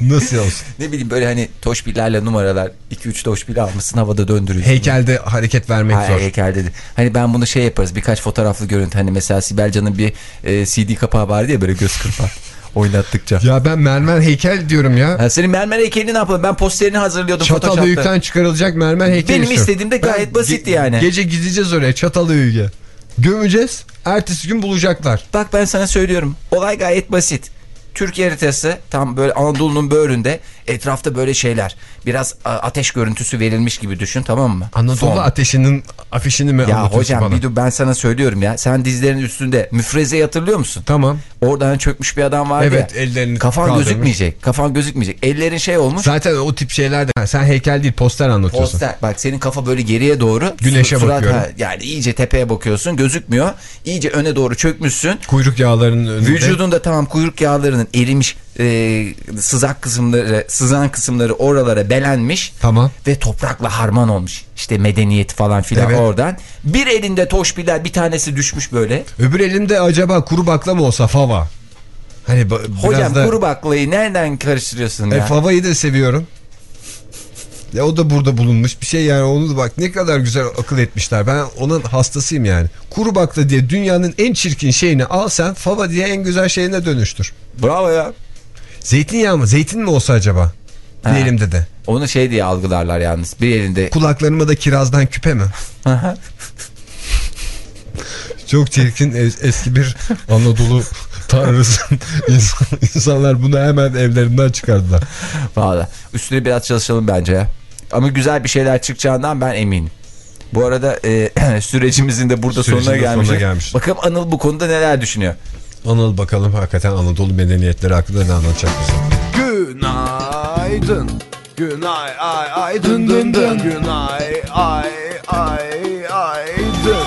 Nasıl olsun? ne bileyim böyle hani toşbillerle numaralar 2-3 toşbil almışsın havada döndürüyorsun. Heykelde hareket vermek Hayır, zor. heykel dedi. Hani ben bunu şey yaparız birkaç fotoğraflı görüntü hani mesela Sibel Can'ın bir e, CD kapağı vardı ya böyle göz kırpar oynattıkça. Ya ben mermer heykel diyorum ya. Ha, senin mermer heykelini ne yapalım ben posterini hazırlıyordum Çatal Photoshop'ta. Çıkarılacak mermer heykel Benim istiyorum. istediğim de gayet basitti yani. Gece gideceğiz oraya Çatal Höyük'e. Gömeceğiz. Ertesi gün bulacaklar. Bak ben sana söylüyorum olay gayet basit. Türkiye haritası tam böyle Anadolu'nun böğründe etrafta böyle şeyler. Biraz ateş görüntüsü verilmiş gibi düşün tamam mı? Anadolu Fon. ateşinin afişini mi Ya anlatıyorsun hocam bana? bir dur ben sana söylüyorum ya. Sen dizlerin üstünde müfrezeyi hatırlıyor musun? Tamam. Oradan çökmüş bir adam vardı Evet, ya. ellerini Kafan kaldırmış. gözükmeyecek. Kafan gözükmeyecek. Ellerin şey olmuş. Zaten o tip şeyler de Ha, sen heykel değil poster anlatıyorsun. Poster. Bak senin kafa böyle geriye doğru. Güneşe Surat- bakıyorum. ha, yani iyice tepeye bakıyorsun. Gözükmüyor. İyice öne doğru çökmüşsün. Kuyruk yağlarının önünde. Vücudunda tamam kuyruk yağlarının erimiş e, sızak kısımları, sızan kısımları oralara belenmiş. Tamam. Ve toprakla harman olmuş. İşte medeniyet falan filan Evet. oradan. Bir elinde toşbiler bir tanesi düşmüş böyle. Öbür elimde acaba kuru bakla mı olsa fava? Hani Hocam da... kuru baklayı nereden karıştırıyorsun E, ya? favayı da seviyorum. Ya o da burada bulunmuş bir şey yani onu da bak ne kadar güzel akıl etmişler. Ben onun hastasıyım yani. Kuru bakla diye dünyanın en çirkin şeyini al sen fava diye en güzel şeyine dönüştür. Bravo ya. Zeytinyağı mı? Zeytin mi olsa acaba? Bir Ha. elimde de. Onu şey diye algılarlar yalnız. Bir elinde Kulaklarıma da kirazdan küpe mi? Çok çirkin es- eski bir Anadolu tanrısı. İnsan, insanlar bunu hemen evlerinden çıkardılar. Valla. Üstüne biraz çalışalım bence ya. Ama güzel bir şeyler çıkacağından ben eminim. Bu arada e, sürecimizin de burada Sürecin sonuna de gelmiş. sonuna gelmiş. Bakalım Anıl bu konuda neler düşünüyor. Anıl bakalım hakikaten Anadolu medeniyetleri hakkında ne anlatacak bize. Günaydın. Günay ay ay dın dın dın. Günay ay ay ay dın.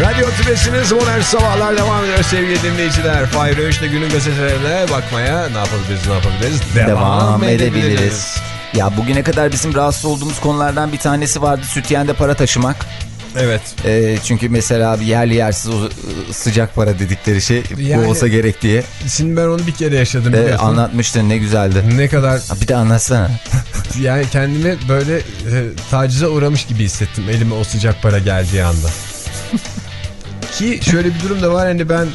Radyo Tülesi'niz Modern Sabahlar devam ediyor sevgili dinleyiciler. Fahir Öğüş'te günün gazetelerine bakmaya ne yapabiliriz ne yapabiliriz? Devam, edebiliriz. Ya bugüne kadar bizim rahatsız olduğumuz konulardan bir tanesi vardı. Sütyende para taşımak. Evet. Ee, çünkü mesela bir yerli yersiz ıı, sıcak para dedikleri şey Yani- bu olsa gerek diye Şimdi ben onu bir kere yaşadım biliyorsun. anlatmıştın ne güzeldi. Ne kadar Bir de anlatsana. yani kendimi böyle e, tacize uğramış gibi hissettim elime o sıcak para geldiği anda. Ki şöyle bir durum da var hani ben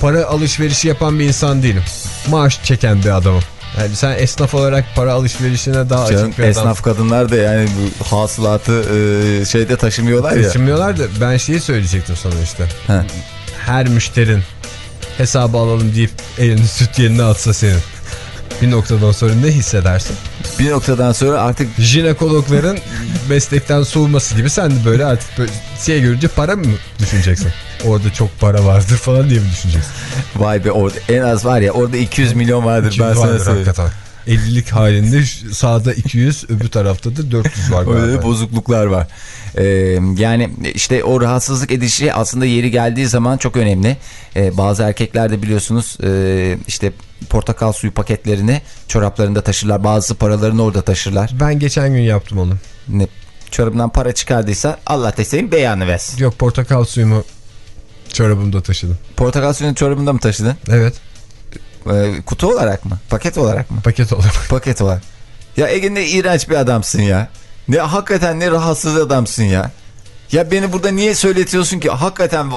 para alışverişi yapan bir insan değilim. Maaş çeken bir adamım. Yani sen esnaf olarak para alışverişine daha Canım, açık bir adam. esnaf kadınlar da yani bu hasılatı e, şeyde taşımıyorlar ya. Taşımıyorlar da ben şeyi söyleyecektim sana işte. Ha. Her müşterin hesabı alalım deyip elini süt yerine atsa senin. Bir noktadan sonra ne hissedersin? Bir noktadan sonra artık Jinekologların meslekten soğuması gibi sen de böyle artık böyle şey görünce para mı düşüneceksin? Orada çok para vardır falan diye mi düşüneceksin? vay be orada en az var ya orada 200 milyon vardır ben sana Vardır söyleyeyim. hakikaten. 50'lik halinde sağda 200 öbür tarafta da 400 var Öyle galiba. bozukluklar var. Ee, yani işte o rahatsızlık edişi aslında yeri geldiği zaman çok önemli. Ee, bazı erkekler de biliyorsunuz e, işte portakal suyu paketlerini çoraplarında taşırlar. Bazısı paralarını orada taşırlar. Ben geçen gün yaptım onu. Ne, çorabından para çıkardıysa Allah teslim beyanı versin. Yok portakal suyumu çorabımda taşıdım. Portakal suyunu çorabında mı taşıdın? Evet Ee, kutu olarak mı? Paket olarak mı? paket olarak. Paket olarak. Ya Ege ne iğrenç bir adamsın ya. Ne hakikaten ne rahatsız adamsın ya. Ya beni burada niye söyletiyorsun ki? Hakikaten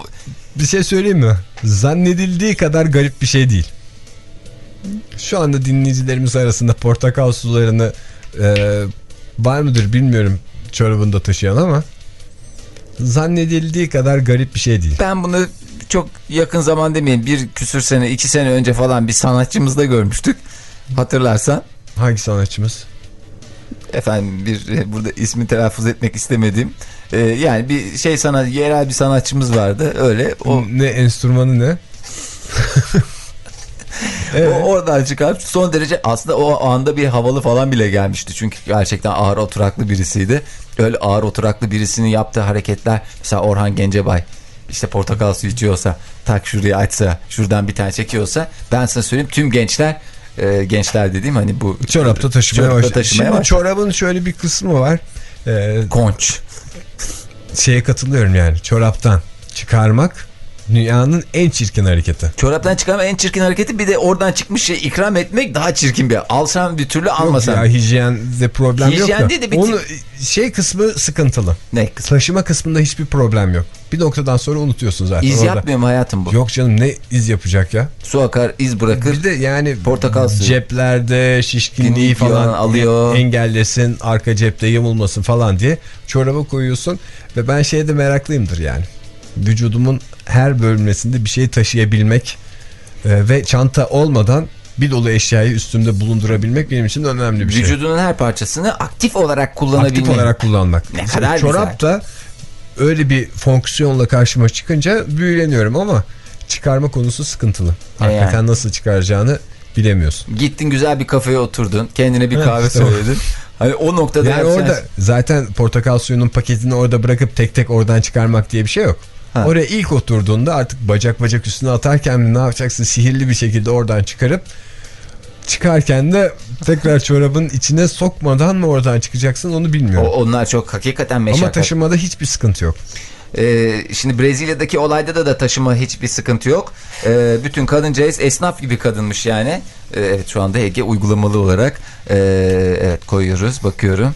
Bir şey söyleyeyim mi? Zannedildiği kadar garip bir şey değil. Şu anda dinleyicilerimiz arasında portakal sularını e, var mıdır bilmiyorum çorabında taşıyan ama zannedildiği kadar garip bir şey değil. ben bunu çok yakın zaman demeyin bir küsür sene iki sene önce falan bir sanatçımızda görmüştük. Hatırlarsan. Hangi sanatçımız? Efendim bir burada ismi telaffuz etmek istemediğim. e, yani bir şey sanat yerel bir sanatçımız vardı öyle. O, Ne enstrümanı ne? o oradan çıkarıp son derece aslında o anda bir havalı falan bile gelmişti. Çünkü gerçekten ağır oturaklı birisiydi. Öyle ağır oturaklı birisinin yaptığı hareketler mesela Orhan Gencebay işte portakal suyu içiyorsa tak şurayı açsa şuradan bir tane çekiyorsa ben sana söyleyeyim tüm gençler e, gençler dediğim hani bu Çorapta taşımaya çorapta başladı. taşımaya Şimdi başladı. çorabın şöyle bir kısmı var. Ee, konç. şeye katılıyorum yani çoraptan çıkarmak dünyanın en çirkin hareketi. Çoraptan çıkarma en çirkin hareketi bir de oradan çıkmış şey ikram etmek daha çirkin bir. Alsan bir türlü Yok almasan. ya hijyende problem yok da. değil de bir Onu şey kısmı sıkıntılı. Ne kız? Taşıma kısmında hiçbir problem yok. Bir noktadan sonra unutuyorsun zaten. İz orada. yapmıyor mu hayatım bu? Yok canım ne iz yapacak ya? Su akar iz bırakır. Bir de yani Portakal suyu. ceplerde şişkinliği falan alıyor. engellesin, arka cepte yamulmasın falan diye çoraba koyuyorsun ve ben şeye de meraklıyımdır yani. Vücudumun her bölmesinde bir şey taşıyabilmek e, ve çanta olmadan bir dolu eşyayı üstümde bulundurabilmek benim için önemli bir şey. Vücudunun her parçasını aktif olarak kullanabilmek. Aktif olarak kullanmak. Ne kadar Çorap da öyle bir fonksiyonla karşıma çıkınca büyüleniyorum ama çıkarma konusu sıkıntılı. Hakikaten yani. nasıl çıkaracağını bilemiyorsun. Gittin güzel bir kafeye oturdun. Kendine bir Evet, kahve söyledin. Hani o noktada Yani orada zaten portakal suyunun paketini orada bırakıp tek tek oradan çıkarmak diye bir şey yok. Ha. Oraya ilk oturduğunda artık bacak bacak üstüne atarken ne yapacaksın sihirli bir şekilde oradan çıkarıp çıkarken de tekrar çorabın içine sokmadan mı oradan çıkacaksın onu O, bilmiyorum. onlar çok hakikaten Ama meşakkat. taşımada hiçbir sıkıntı yok. Ee, şimdi Brezilya'daki olayda da da taşıma hiçbir sıkıntı yok. Ee, bütün kadıncağız esnaf gibi kadınmış yani. Ee, evet şu anda Ege uygulamalı olarak ee, evet koyuyoruz bakıyorum.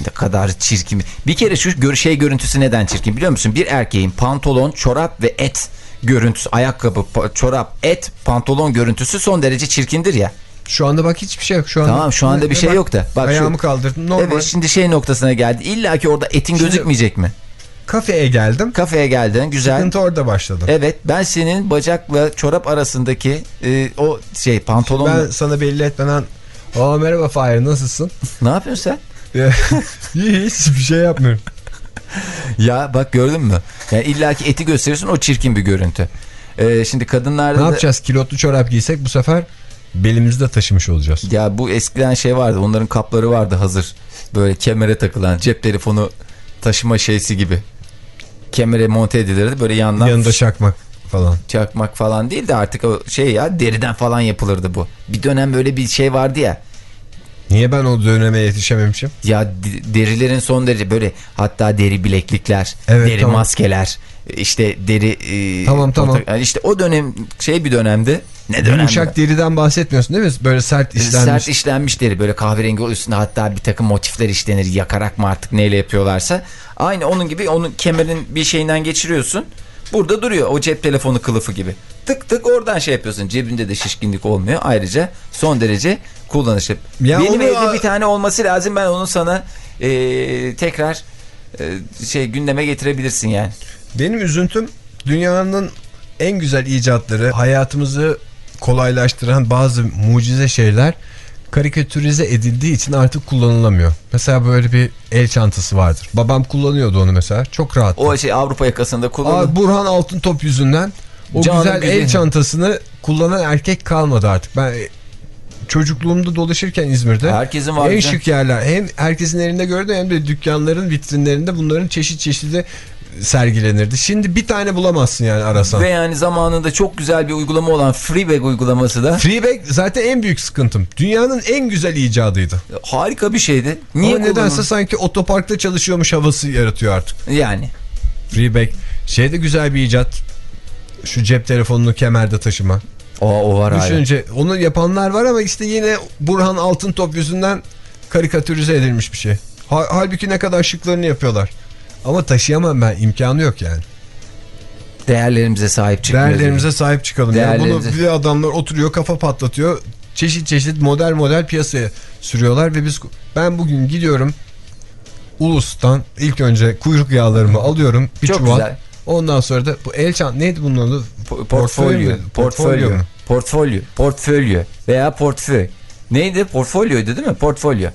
Ne kadar çirkin. Bir kere şu gör şey görüntüsü neden çirkin biliyor musun? Bir erkeğin pantolon, çorap ve et görüntüsü, ayakkabı, çorap, et, pantolon görüntüsü son derece çirkindir ya. Şu anda bak hiçbir şey yok. Şu anda, Tamam şu anda bir şey Bak, yok da. Bak şu- ayağımı kaldırdım normal. Evet şimdi şey noktasına geldi. İlla ki orada etin Şimdi- gözükmeyecek mi? Kafeye geldim. Kafeye geldin güzel. Sıkıntı orada başladı. Evet ben senin bacakla çorap arasındaki e, o şey pantolon Ben sana belli etmeden Aa merhaba Fahir nasılsın? ne yapıyorsun sen? İyi hiçbir şey yapmıyorum. Ya bak gördün mü? Yani illaki eti gösteriyorsun o çirkin bir görüntü. E, şimdi kadınlarda Ne da- yapacağız? Kilotlu çorap giysek bu sefer belimizde taşımış olacağız. ya bu eskiden şey vardı onların kapları vardı hazır. Böyle kemere takılan cep telefonu taşıma şeysi gibi. kemere monte edilirdi. Böyle yandan Yanında çakmak falan. çakmak falan değil de artık o şey ya deriden falan yapılırdı bu. Bir dönem böyle bir şey vardı ya. Niye ben o döneme yetişememişim? Ya de- derilerin son derece böyle hatta deri bileklikler, Evet, deri tamam. maskeler, işte deri e, Tamam, tamam. yani işte o dönem şey bir dönemdi. Ne dönemdi? Yumuşak deriden bahsetmiyorsun değil mi? Böyle sert işlenmiş. Sert işlenmiş deri böyle kahverengi üstünde hatta bir takım motifler işlenir yakarak mı artık neyle yapıyorlarsa. Aynı onun gibi onun kemerin bir şeyinden geçiriyorsun. Burada duruyor o cep telefonu kılıfı gibi. Tık tık oradan şey yapıyorsun. Cebinde de şişkinlik olmuyor. Ayrıca son derece kullanışlı. Ya Benim onu- evde bir tane olması lazım. Ben onu sana e, tekrar e, şey gündeme getirebilirsin yani. Benim üzüntüm dünyanın en güzel icatları, hayatımızı kolaylaştıran bazı mucize şeyler karikatürize edildiği için artık kullanılamıyor. Mesela böyle bir el çantası vardır. Babam kullanıyordu onu mesela. Çok rahat. O şey Avrupa yakasında kullanılır. Abi Burhan Altıntop yüzünden o Canım güzel el güzelim. çantasını kullanan erkek kalmadı artık. Ben çocukluğumda dolaşırken İzmir'de Herkesin var en şık yerler hem herkesin elinde gördüm hem de dükkanların vitrinlerinde bunların çeşit çeşidi sergilenirdi. Şimdi bir tane bulamazsın yani arasan. Ve yani zamanında çok güzel bir uygulama olan Freebag uygulaması da Freebag zaten en büyük sıkıntım. Dünyanın en güzel icadıydı. harika bir şeydi. Niye Ama nedense sanki otoparkta çalışıyormuş havası yaratıyor artık. Yani. Freebag şey de güzel bir icat. Şu cep telefonunu kemerde taşıma. O, o var. Düşünce onu yapanlar var ama işte yine Burhan Altıntop yüzünden karikatürize edilmiş bir şey. Ha- halbuki ne kadar şıklarını yapıyorlar. Ama taşıyamam ben imkanı yok yani. Değerlerimize sahip çıkmıyoruz. Değerlerimize sahip çıkalım. Yani bunu Değerlerimize- bir adamlar oturuyor kafa patlatıyor. Çeşit çeşit model model piyasaya sürüyorlar ve biz ben bugün gidiyorum Ulus'tan ilk önce kuyruk yağlarımı alıyorum bir Çok çuval. güzel. Ondan sonra da bu el çant neydi bunun adı? Po- portfolyo. Portfolyo. Portfolyo. Portfolyo. Veya portföy. Neydi? Portfolyoydu değil mi? Portfolyo.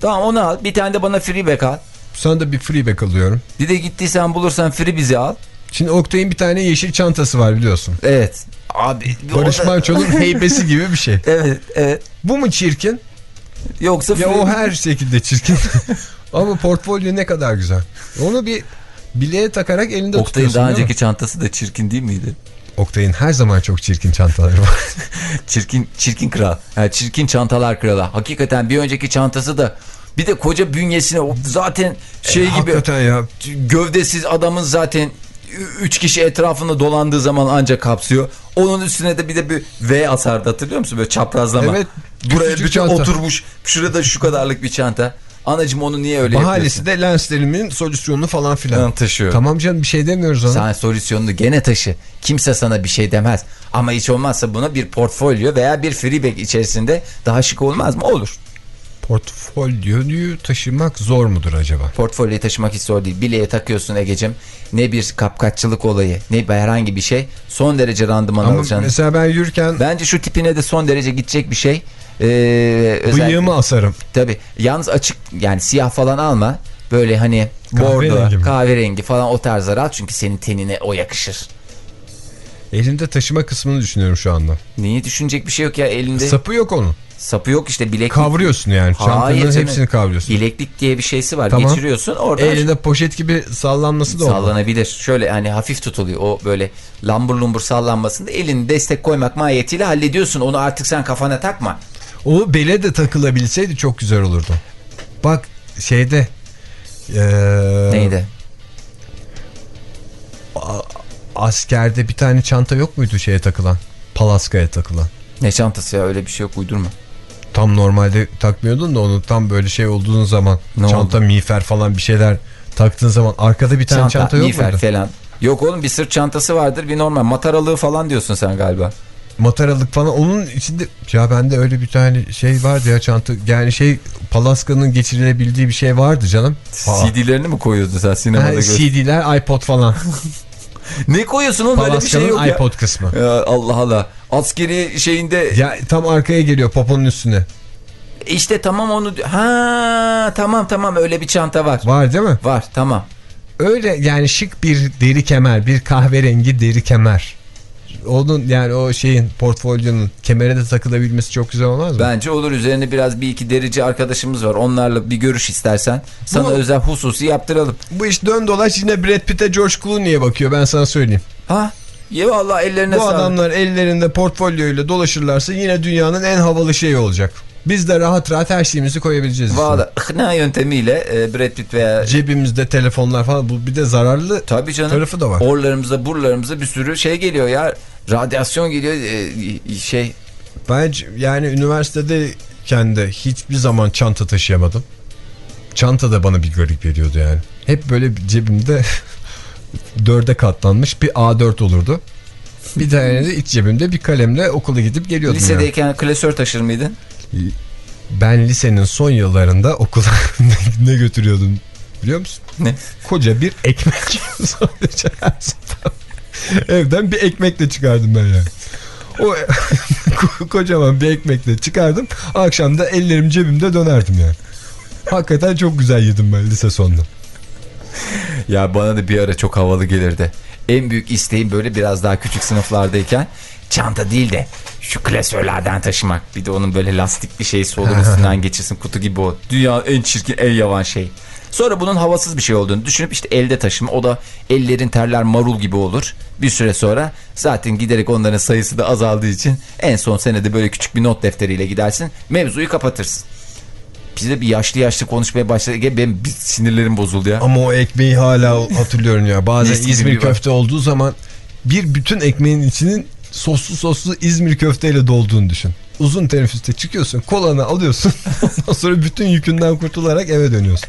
Tamam onu al. Bir tane de bana freebag al. Sana da bir freeback alıyorum. Bir de gittiysen bulursan free bizi al. Şimdi Oktay'ın bir tane yeşil çantası var biliyorsun. Evet. Abi. Barış da- Manço'nun heybesi gibi bir şey. Evet. Evet. Bu mu çirkin? Yoksa Ya o her şekilde çirkin. Ama portfolyo ne kadar güzel. Onu bir bileğe takarak elinde Oktay'ın tutuyorsun. daha önceki çantası da çirkin değil miydi? Oktay'ın her zaman çok çirkin çantaları var. Çirkin çirkin kral. Yani çirkin çantalar kralı. Hakikaten bir önceki çantası da bir de koca bünyesine zaten şey gibi Hakikaten ya. gövdesiz adamın zaten ü- üç kişi etrafında dolandığı zaman ancak kapsıyor. Onun üstüne de bir de bir V asardı hatırlıyor musun? Böyle çaprazlama. Evet, Buraya bütün çanta. oturmuş. Şurada şu kadarlık bir çanta. Anacım onu niye öyle Bahanesi yapıyorsun? de lenslerimin solüsyonunu falan filan. Taşıyor. Tamam canım bir şey demiyoruz ona. Sen solüsyonunu gene taşı. Kimse sana bir şey demez. Ama hiç olmazsa buna bir portfolyo veya bir freebag içerisinde daha şık olmaz mı? Olur. Portfolyoyu taşımak zor mudur acaba? Portfolyoyu taşımak hiç zor değil. Bileğe takıyorsun Ege'cim. Ne bir kapkaççılık olayı ne herhangi bir şey. Son derece randıman Ama alacaksın. mesela ben yürürken Bence şu tipine de son derece gidecek bir şey. Özellikle- bıyığımı asarım. Tabii. Yalnız açık yani siyah falan alma. Böyle hani Kahverengi bordo, mi? kahverengi falan o tarzları al. Çünkü senin tenine o yakışır. Elimde taşıma kısmını düşünüyorum şu anda. Niye düşünecek bir şey yok ya elinde. Sapı yok onun. Sapı yok işte bileklik. Kavruyorsun yani. Hayır Çantanın canım. hepsini kavruyorsun. Bileklik diye bir şeysi var. Tamam. Geçiriyorsun oradan Elinde poşet gibi sallanması da sallanabilir. Şöyle hani hafif tutuluyor. O böyle lambur lumbur sallanmasında elini destek koymak mahiyetiyle hallediyorsun. Onu artık sen kafana takma. O bele de takılabilseydi çok güzel olurdu. Bak şeyde eee, Neydi? askerde bir tane çanta yok muydu şeye takılan? Palaskaya takılan. Ne çantası ya öyle bir şey yok uydurma. Tam normalde takmıyordun da onu tam böyle şey olduğun zaman Ne çanta miğfer falan bir şeyler taktığın zaman arkada bir tane çanta, yok miğfer muydu? falan. Yok oğlum bir sırt çantası vardır bir normal mataralığı falan diyorsun sen galiba. Mataralık falan onun içinde ya bende öyle bir tane şey vardı ya çanta yani şey Palaska'nın geçirilebildiği bir şey vardı canım. Aa. CD'lerini mi koyuyordun sen sinemada? Ha, CD'ler iPod falan. ne koyuyorsun oğlum böyle bir şey yok ya. iPod kısmı. Ya Allah Allah. Askeri şeyinde Ya tam arkaya geliyor poponun üstüne. işte tamam onu ha tamam tamam öyle bir çanta var. Var değil mi? Var tamam. Öyle yani şık bir deri kemer, bir kahverengi deri kemer onun yani o şeyin portfolyonun kemere de takılabilmesi çok güzel olmaz mı? Bence olur üzerine biraz bir iki derici arkadaşımız var. Onlarla bir görüş istersen. Sana Bu- özel hususi yaptıralım. Bu iş dön dolaş yine Brad Pitt'e George Clooney'e bakıyor ben sana söyleyeyim. Ha? Ye vallahi ellerine Bu sağlık. adamlar ellerinde portfolyoyla dolaşırlarsa yine dünyanın en havalı şeyi olacak. Biz de rahat rahat her şeyimizi koyabileceğiz. Valla ikna yöntemiyle e, Brad Pitt veya Cebimizde telefonlar falan bu bir de zararlı Tabii canım. tarafı da var. Orlarımıza, burlarımıza bir sürü şey geliyor ya. Radyasyon geliyor. e, şey Bence yani üniversitedeyken de hiçbir zaman çanta taşıyamadım. Çanta da bana bir garip geliyordu yani. Hep böyle cebimde dörde katlanmış bir A4 olurdu. Bir tane de iç cebimde bir kalemle okula gidip geliyordum. yani. lisedeyken klasör taşır mıydın? Ben lisenin son yıllarında okula ne- götürüyordum biliyor musun? Ne? Koca bir ekmek sadece. Evden bir ekmekle çıkardım ben yani. O kocaman bir ekmekle çıkardım. Akşam da ellerim cebimde dönerdim yani. Hakikaten çok güzel yedim ben lise sonunda. Ya bana da bir ara çok havalı gelirdi. En büyük isteğim böyle biraz daha küçük sınıflardayken çanta değil de şu klasörlerden taşımak. Bir de onun böyle lastik bir şeysi olur üstünden geçirsin kutu gibi o. Dünya en çirkin en yavan şey. Sonra bunun havasız bir şey olduğunu düşünüp işte elde taşıma. O da ellerin terler marul gibi olur. Bir süre sonra zaten giderek onların sayısı da azaldığı için en son senede böyle küçük bir not defteriyle gidersin. Mevzuyu kapatırsın. Biz de bir yaşlı yaşlı konuşmaya başladık. Benim bir sinirlerim bozuldu ya. Ama o ekmeği hala hatırlıyorum ya. Bazen İzmir köfte olduğu zaman bir bütün ekmeğin içinin soslu soslu İzmir köfteyle dolduğunu düşün. Uzun teneffüste çıkıyorsun, kolanı alıyorsun. Ondan sonra bütün yükünden kurtularak eve dönüyorsun.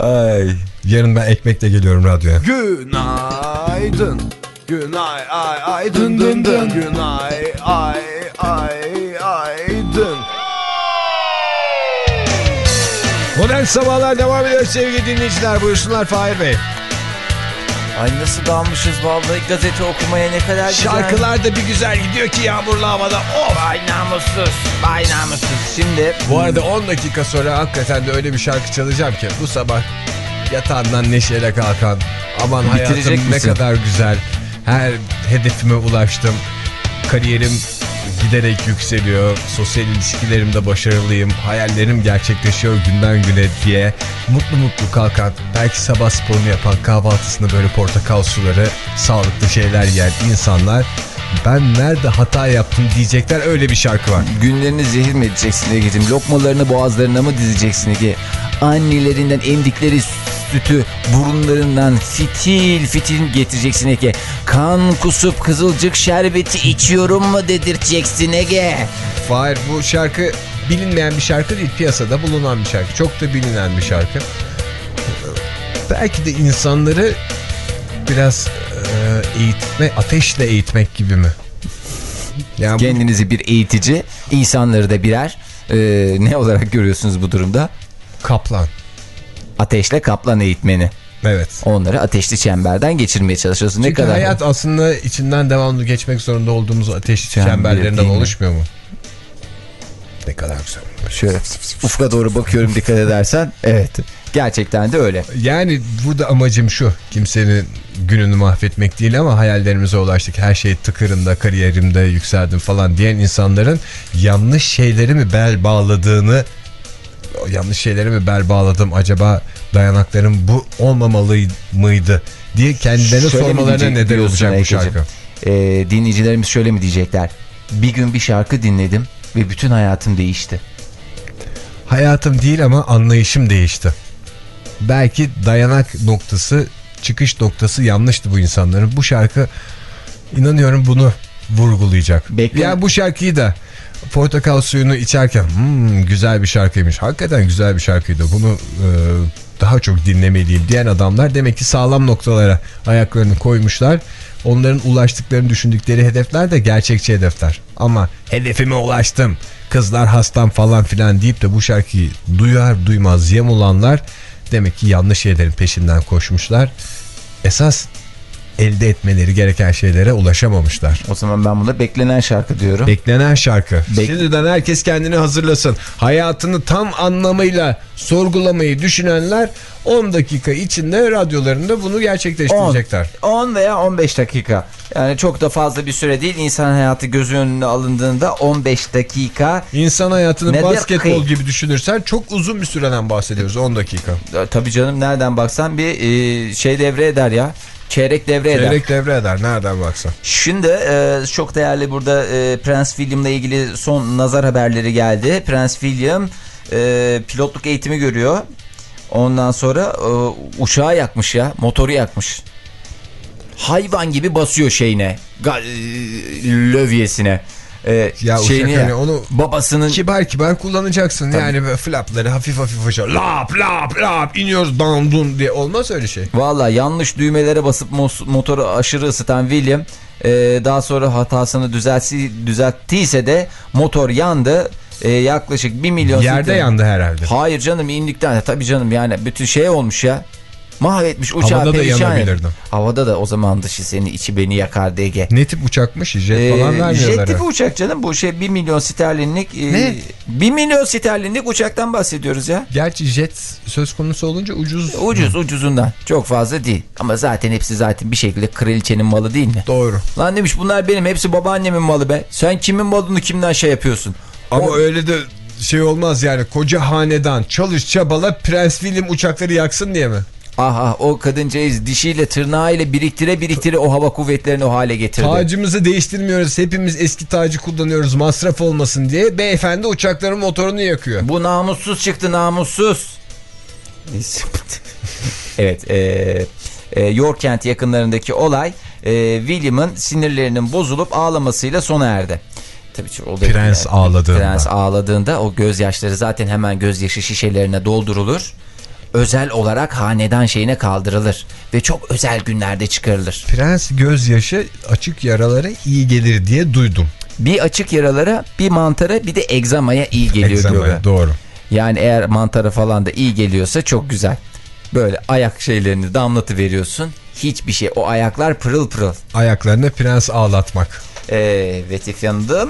Ay. Yarın ben ekmekle geliyorum radyoya. Günaydın. Günay ay ay dın dın dın. Günay ay ay ay dın. Modern Sabahlar devam ediyor sevgili dinleyiciler. Buyursunlar Fahir Bey. Ay nasıl dalmışız vallahi gazete okumaya ne kadar güzel. Şarkılar da bir güzel gidiyor ki yağmurlu havada. Of! Vay namussuz. Vay namussuz. Şimdi Bu arada 10 dakika sonra hakikaten de öyle bir şarkı çalacağım ki bu sabah yatağından neşeyle kalkan aman Bitirecek hayatım ne misin? kadar güzel her hedefime ulaştım kariyerim giderek yükseliyor sosyal ilişkilerimde başarılıyım hayallerim gerçekleşiyor günden güne diye mutlu mutlu kalkan belki sabah sporunu yapan kahvaltısında böyle portakal suları sağlıklı şeyler yiyen insanlar ben nerede hata yaptım diyecekler öyle bir şarkı var. günlerini zehir mi edeceksin Ege'cim? Lokmalarını boğazlarına mı dizeceksin Ege? Annelerinden emdikleri sütü burunlarından fitil fitil getireceksin Ege. Kan kusup kızılcık şerbeti içiyorum mu dedirteceksin Ege? Fahir bu şarkı bilinmeyen bir şarkı değil piyasada bulunan bir şarkı. Çok da bilinen bir şarkı. Belki de insanları biraz e, eğitme, ateşle eğitmek gibi mi? Yani bu Kendinizi bir eğitici, insanları da birer e, ne olarak görüyorsunuz bu durumda? kaplan. Ateşle kaplan eğitmeni. Evet. Onları ateşli çemberden geçirmeye çalışıyorsun. Ne Çünkü kadar hayat aslında içinden devamlı geçmek zorunda olduğumuz ateşli Çember çemberlerinden oluşmuyor mu? Ne kadar güzel. Şöyle ufka doğru bakıyorum dikkat edersen. Evet. Gerçekten de öyle. Yani burada amacım şu. Kimsenin gününü mahvetmek değil ama hayallerimize ulaştık. Her şey tıkırında, kariyerimde yükseldim falan diyen insanların yanlış şeyleri mi bel bağladığını yanlış şeyleri mi bel bağladım acaba dayanaklarım bu olmamalı mıydı diye kendilerine Şöyle sormalarına neden olacak bu şarkı. Ee, dinleyicilerimiz şöyle mi diyecekler? Bir gün bir şarkı dinledim ve bütün hayatım değişti. Hayatım değil ama anlayışım değişti. Belki dayanak noktası, çıkış noktası yanlıştı bu insanların. Bu şarkı inanıyorum bunu vurgulayacak. Bekle- Ya bu şarkıyı da portakal suyunu içerken "Hmm, güzel bir şarkıymış. Hakikaten güzel bir şarkıydı. Bunu e, daha çok dinlemeliyim diyen adamlar demek ki sağlam noktalara ayaklarını koymuşlar. Onların ulaştıklarını düşündükleri hedefler de gerçekçi hedefler. Ama hedefime ulaştım. Kızlar hastam falan filan deyip de bu şarkıyı duyar duymaz yamulanlar demek ki yanlış şeylerin peşinden koşmuşlar. Esas elde etmeleri gereken şeylere ulaşamamışlar. O zaman ben buna beklenen şarkı diyorum. Beklenen şarkı. Bek- Şimdiden herkes kendini hazırlasın. Hayatını tam anlamıyla sorgulamayı düşünenler 10 dakika içinde radyolarında bunu 10, gerçekleştirecekler. 10 veya 15 dakika. Yani çok da fazla bir süre değil. İnsan hayatı gözü önüne alındığında 15 dakika. İnsan hayatını Nedir basketbol ki? gibi düşünürsen çok uzun bir süreden bahsediyoruz 10 dakika. Tabii canım nereden baksan bir e, şey devre eder ya. Çeyrek devre eder. Çeyrek devre eder nereden baksan. Şimdi e, çok değerli burada e, Prens William'la ilgili son nazar haberleri geldi. Prens William e, pilotluk eğitimi görüyor. Ondan sonra e, uçağı yakmış ya. Motoru yakmış. Hayvan gibi basıyor şeyine. E, lövyesine. E, Ya şeyini hani onu babasının kibar kibar kullanacaksın. Yani böyle flapları hafif hafif aşağı lap lap lap iniyoruz down dun diye olmaz öyle şey. Valla yanlış düğmelere basıp motoru aşırı ısıtan William e, daha sonra hatasını düzeltsi, düzelttiyse de motor yandı. E, yaklaşık 1 milyon Yerde litre- yandı herhalde. Hayır canım indikten tabii canım yani bütün şey olmuş ya. Mahvetmiş uçağı Havada da etmiş. Havada da o zaman dışı seni içi beni yakar DG. Ne tip uçakmış? Jet Ee, falan vermiyorlar. jet tipi uçak canım bu şey 1 milyon sterlinlik. e, Ne? 1 milyon sterlinlik uçaktan bahsediyoruz ya. Gerçi jet söz konusu olunca ucuz. Ucuz ucuzundan çok fazla değil. Ama zaten hepsi zaten bir şekilde kraliçenin malı değil mi? Doğru. Lan demiş bunlar benim hepsi babaannemin malı be. Sen kimin malını kimden şey yapıyorsun? Ama O- öyle de şey olmaz yani koca hanedan çalış çabala Prens William uçakları yaksın diye mi? Aha o kadıncağız dişiyle tırnağıyla biriktire biriktire o hava kuvvetlerini o hale getirdi. Tacımızı değiştirmiyoruz hepimiz eski tacı kullanıyoruz masraf olmasın diye beyefendi uçakların motorunu yakıyor. Bu namussuz çıktı namussuz. evet e, e, York kent yakınlarındaki olay e, William'ın sinirlerinin bozulup ağlamasıyla sona erdi. Tabii ki o da- Prens yani, ağladığında. Prens ağladığında o gözyaşları zaten hemen gözyaşı şişelerine doldurulur. Özel olarak hanedan şeyine kaldırılır ve çok özel günlerde çıkarılır. Prens gözyaşı açık yaralara iyi gelir diye duydum. Bir açık yaralara, bir mantara, bir de egzamaya iyi geliyor Egzamaya, diyorlar. doğru. Yani eğer mantara falan da iyi geliyorsa çok güzel. Böyle ayak şeylerini damlatı veriyorsun. Hiçbir şey. O ayaklar pırıl pırıl. Ayaklarına prens ağlatmak. Evet efendim.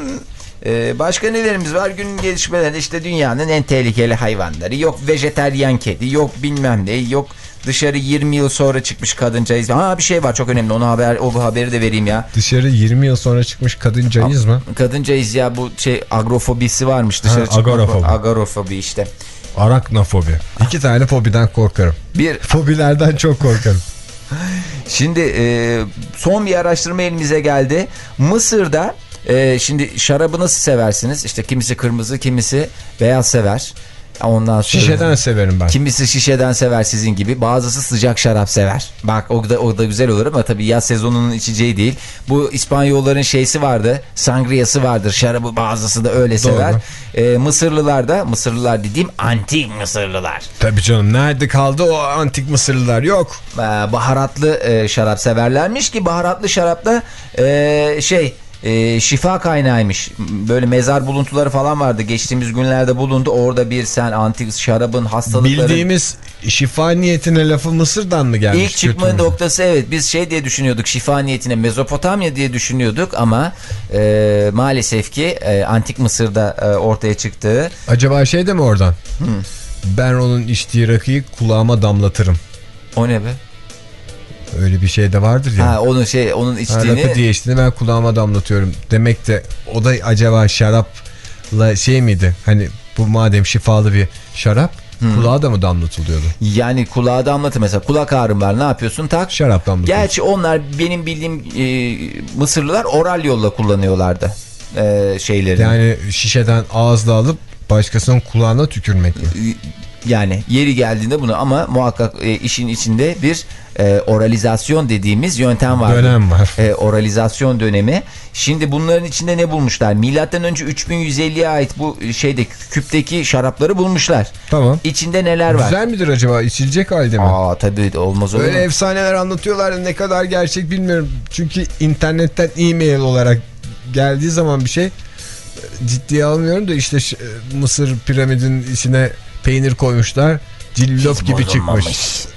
Ee, başka nelerimiz var? Günün gelişmeleri işte dünyanın en tehlikeli hayvanları. Yok vejeteryan kedi, yok bilmem ne, yok dışarı 20 yıl sonra çıkmış kadıncağız. Ha bir şey var çok önemli. Onu haber o haberi de vereyim ya. Dışarı 20 yıl sonra çıkmış kadıncağız mı? Kadıncağız ya bu şey agrofobisi varmış dışarı Ha, çıkmak. agorafobi. Agorafobi işte. Araknofobi. İki tane fobiden korkarım. Bir Fobilerden çok korkarım. Şimdi e, son bir araştırma elimize geldi. Mısır'da e, şimdi şarabı nasıl seversiniz? İşte kimisi kırmızı, kimisi beyaz sever. Ondan sonra Şişeden severim ben. Kimisi şişeden sever sizin gibi. Bazısı sıcak şarap sever. Bak o da, o da güzel olur ama tabii yaz sezonunun içeceği değil. Bu İspanyolların şeysi vardı. Sangriyası vardır. Şarabı bazısı da öyle sever. E, Mısırlılar da Mısırlılar dediğim antik Mısırlılar. Tabii canım nerede kaldı o antik Mısırlılar yok. e, baharatlı e, şarap severlermiş ki baharatlı şarapta e, şey e, şifa kaynağıymış. Böyle mezar buluntuları falan vardı. Geçtiğimiz günlerde bulundu. Orada bir sen antik şarabın hastalıkları... Bildiğimiz şifa niyetine lafı Mısır'dan mı gelmiş? İlk çıkma götürmüş? noktası evet biz şey diye düşünüyorduk şifa niyetine Mezopotamya diye düşünüyorduk ama e, maalesef ki e, antik Mısır'da e, ortaya çıktığı Acaba şey de mi oradan? Ben onun içtiği rakıyı kulağıma damlatırım. o ne be? Öyle bir şey de vardır ya. Ha, onun şey onun Ha, içtiğini rakı diye içtiğini ben kulağıma damlatıyorum. Demek de o da acaba şarapla şey miydi? Hani bu madem şifalı bir şarap kulağa da mı damlatılıyordu? yani kulağa damlatı mesela kulak ağrım var ne yapıyorsun tak Şarap damlatılıyor. Gerçi onlar benim bildiğim e, Mısırlılar oral yolla kullanıyorlardı e, şeyleri. Yani şişeden ağızla alıp başkasının kulağına tükürmek mi? Yani yeri geldiğinde bunu ama muhakkak e, işin içinde bir e, oralizasyon dediğimiz yöntem var. Dönem var. E, oralizasyon dönemi. Şimdi bunların içinde ne bulmuşlar? Milattan önce 3150'ye ait bu şeyde küpteki şarapları bulmuşlar. Tamam. İçinde neler var? Güzel midir acaba? İçilecek halde mi? Aa tabii olmaz olur Böyle efsaneler anlatıyorlar ne kadar gerçek bilmiyorum. Çünkü internetten e-mail olarak geldiği zaman bir şey ciddiye almıyorum da işte ş- Mısır piramidinin içine peynir koymuşlar. Cillop gibi çıkmış.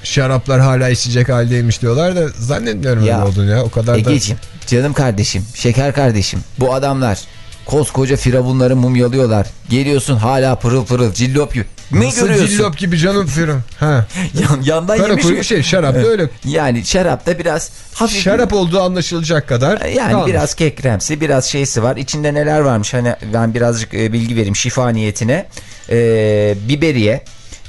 Şaraplar hala içecek haldeymiş diyorlar da zannetmiyorum Ya, öyle olduğunu ya. O kadar da Egeciğim, canım kardeşim, şeker kardeşim. Bu adamlar koskoca firavunları mumyalıyorlar. Geliyorsun hala pırıl pırıl cillop gibi. Ne Nasıl görüyorsun? cillop gibi canım firum. Ha. Yan, yandan Kara yemiş mi? şey şarap da öyle. Yani şarapta biraz hafif Şarap olduğu anlaşılacak kadar. yani kalmış. biraz kekremsi, biraz şeysi var. İçinde neler varmış? Hani ben birazcık e, bilgi vereyim şifa niyetine. Ee, biberiye,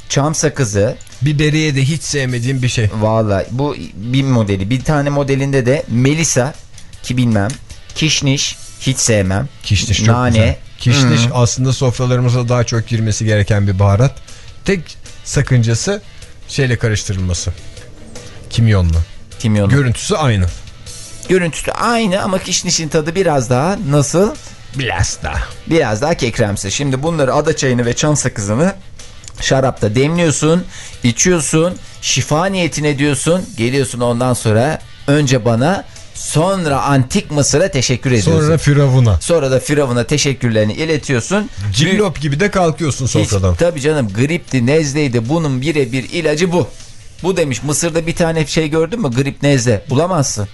çam sakızı, Biberiye de hiç sevmediğim bir şey. Valla bu bir modeli. Bir tane modelinde de Melisa ki bilmem. Kişniş hiç sevmem. Kişniş çok Nane. güzel. Kişniş Hı. aslında sofralarımıza daha çok girmesi gereken bir baharat. Tek sakıncası şeyle karıştırılması. Kimyonla. Kimyonu. Görüntüsü aynı. Görüntüsü aynı ama kişnişin tadı biraz daha nasıl? Biraz da. Biraz daha kekremsi. Şimdi bunları ada çayını ve çam sakızını şarapta demliyorsun, içiyorsun, şifa niyetine diyorsun. Geliyorsun ondan sonra önce bana sonra antik Mısır'a teşekkür ediyorsun. Sonra firavuna. Sonra da Firavun'a teşekkürlerini iletiyorsun. Cillop gibi de kalkıyorsun Hiç, sofradan. tabii canım gripti, nezleydi bunun birebir ilacı bu. Bu demiş Mısır'da bir tane şey gördün mü grip nezle bulamazsın.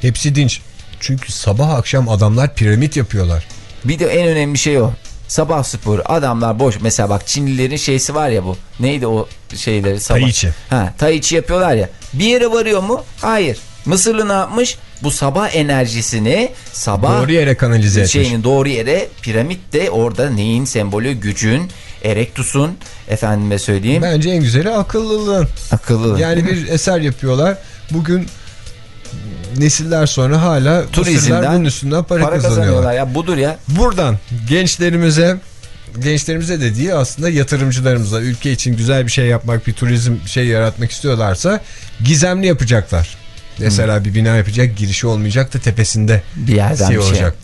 Hepsi dinç. Çünkü sabah akşam adamlar piramit yapıyorlar. Bir de en önemli şey o. Sabah sporu adamlar boş. Mesela bak Çinlilerin şeysi var ya bu. Neydi o şeyleri sabah? Tai chi. Ha, tai chi yapıyorlar ya. Bir yere varıyor mu? Hayır. Mısırlı ne yapmış? Bu sabah enerjisini sabah Doğru yere kanalize etmiş. şeyini doğru yere piramit de orada neyin sembolü? Gücün, erektusun efendime söyleyeyim. Bence en güzeli akıllılığın. Akıllı. Yani bir eser yapıyorlar. Bugün nesiller sonra hala Turizmden bunun üstünden para, para kazanıyorlar. kazanıyorlar ya budur ya. Buradan gençlerimize gençlerimize de değil aslında yatırımcılarımıza ülke için güzel bir şey yapmak bir turizm şey yaratmak istiyorlarsa gizemli yapacaklar. Mesela bir bina yapacak girişi olmayacak da tepesinde Bir yerden şey bir şey. olacak.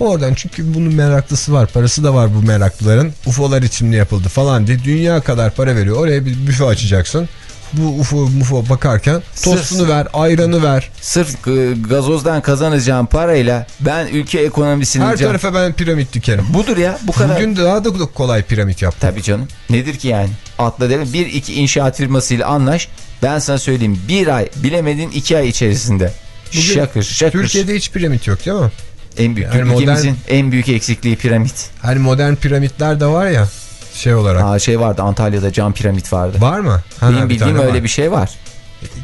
Oradan çünkü bunun meraklısı var parası da var bu meraklıların UFO'lar için yapıldı falan diye dünya kadar para veriyor oraya bir büfe açacaksın. Bu UFO mufo bakarken tostunu ver ayranı ver Sırf e, gazozdan kazanacağım parayla ben ülke ekonomisini... her tarafa ben piramit dikerim. Budur ya bu kadar. Bugün daha da kolay piramit yap. Tabii canım. Nedir ki yani? Atla değil mi? Bir iki inşaat firmasıyla anlaş. Ben sana söyleyeyim bir ay bilemedin iki ay içerisinde. Bugün şakır şakır. Türkiye'de hiç piramit yok değil mi? en büyük Yani ülkemizin modern- en büyük eksikliği piramit. Hani modern piramitler de var ya şey olarak. Aa, şey vardı Antalya'da cam piramit vardı. Var mı? Ha, Benim bir bildiğim öyle var. bir şey var.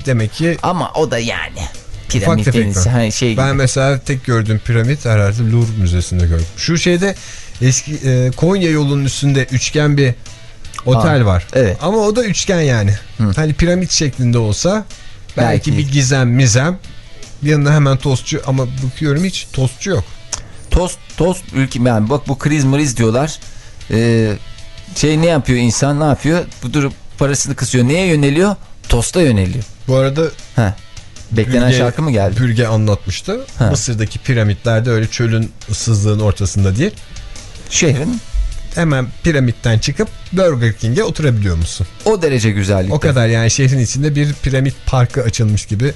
Demek ki Ama o da yani piramit mi? Hani şey Ben gibi. mesela tek gördüğüm piramit herhalde Louvre Müzesi'nde gördüm. Şu şeyde eski e, Konya yolunun üstünde üçgen bir otel Aa, var. evet. Ama o da üçgen yani. Hani piramit şeklinde olsa belki, Belki. bir gizem mizem. Yanında hemen tostçu ama bakıyorum hiç tostçu yok. Tost tost ülke yani bak bu kriz mriz diyorlar. Ee, şey ne yapıyor insan ne yapıyor? Bu durup parasını kısıyor. Neye yöneliyor? Tosta yöneliyor. Bu arada Heh. Beklenen Bürge- şarkı mı geldi? Bürge anlatmıştı. Ha. Mısır'daki piramitlerde öyle çölün ıssızlığın ortasında değil. Şehrin Hemen piramitten çıkıp Burger King'e oturabiliyor musun? o derece güzellikte. O kadar yani şehrin içinde bir piramit parkı açılmış gibi e,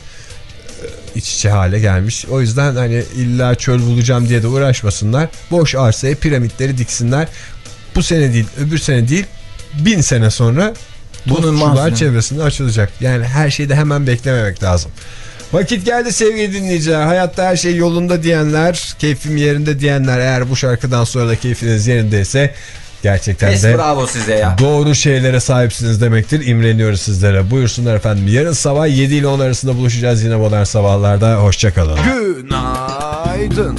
iç içe hale gelmiş. O yüzden hani illa çöl bulacağım diye de uğraşmasınlar. Boş arsaya piramitleri diksinler. Bu sene değil öbür sene değil bin sene sonra Bunun mahzunu. çevresinde açılacak. Yani her şeyi de hemen beklememek lazım. Vakit geldi sevgili dinleyiciler. Hayatta her şey yolunda diyenler, keyfim yerinde diyenler eğer bu şarkıdan sonra da keyfiniz yerindeyse gerçekten Pes de bravo size ya. Doğru şeylere sahipsiniz demektir. İmreniyoruz sizlere. Buyursunlar efendim. Yarın sabah 7 ile 10 arasında buluşacağız yine modern sabahlarda. Hoşçakalın. Günaydın.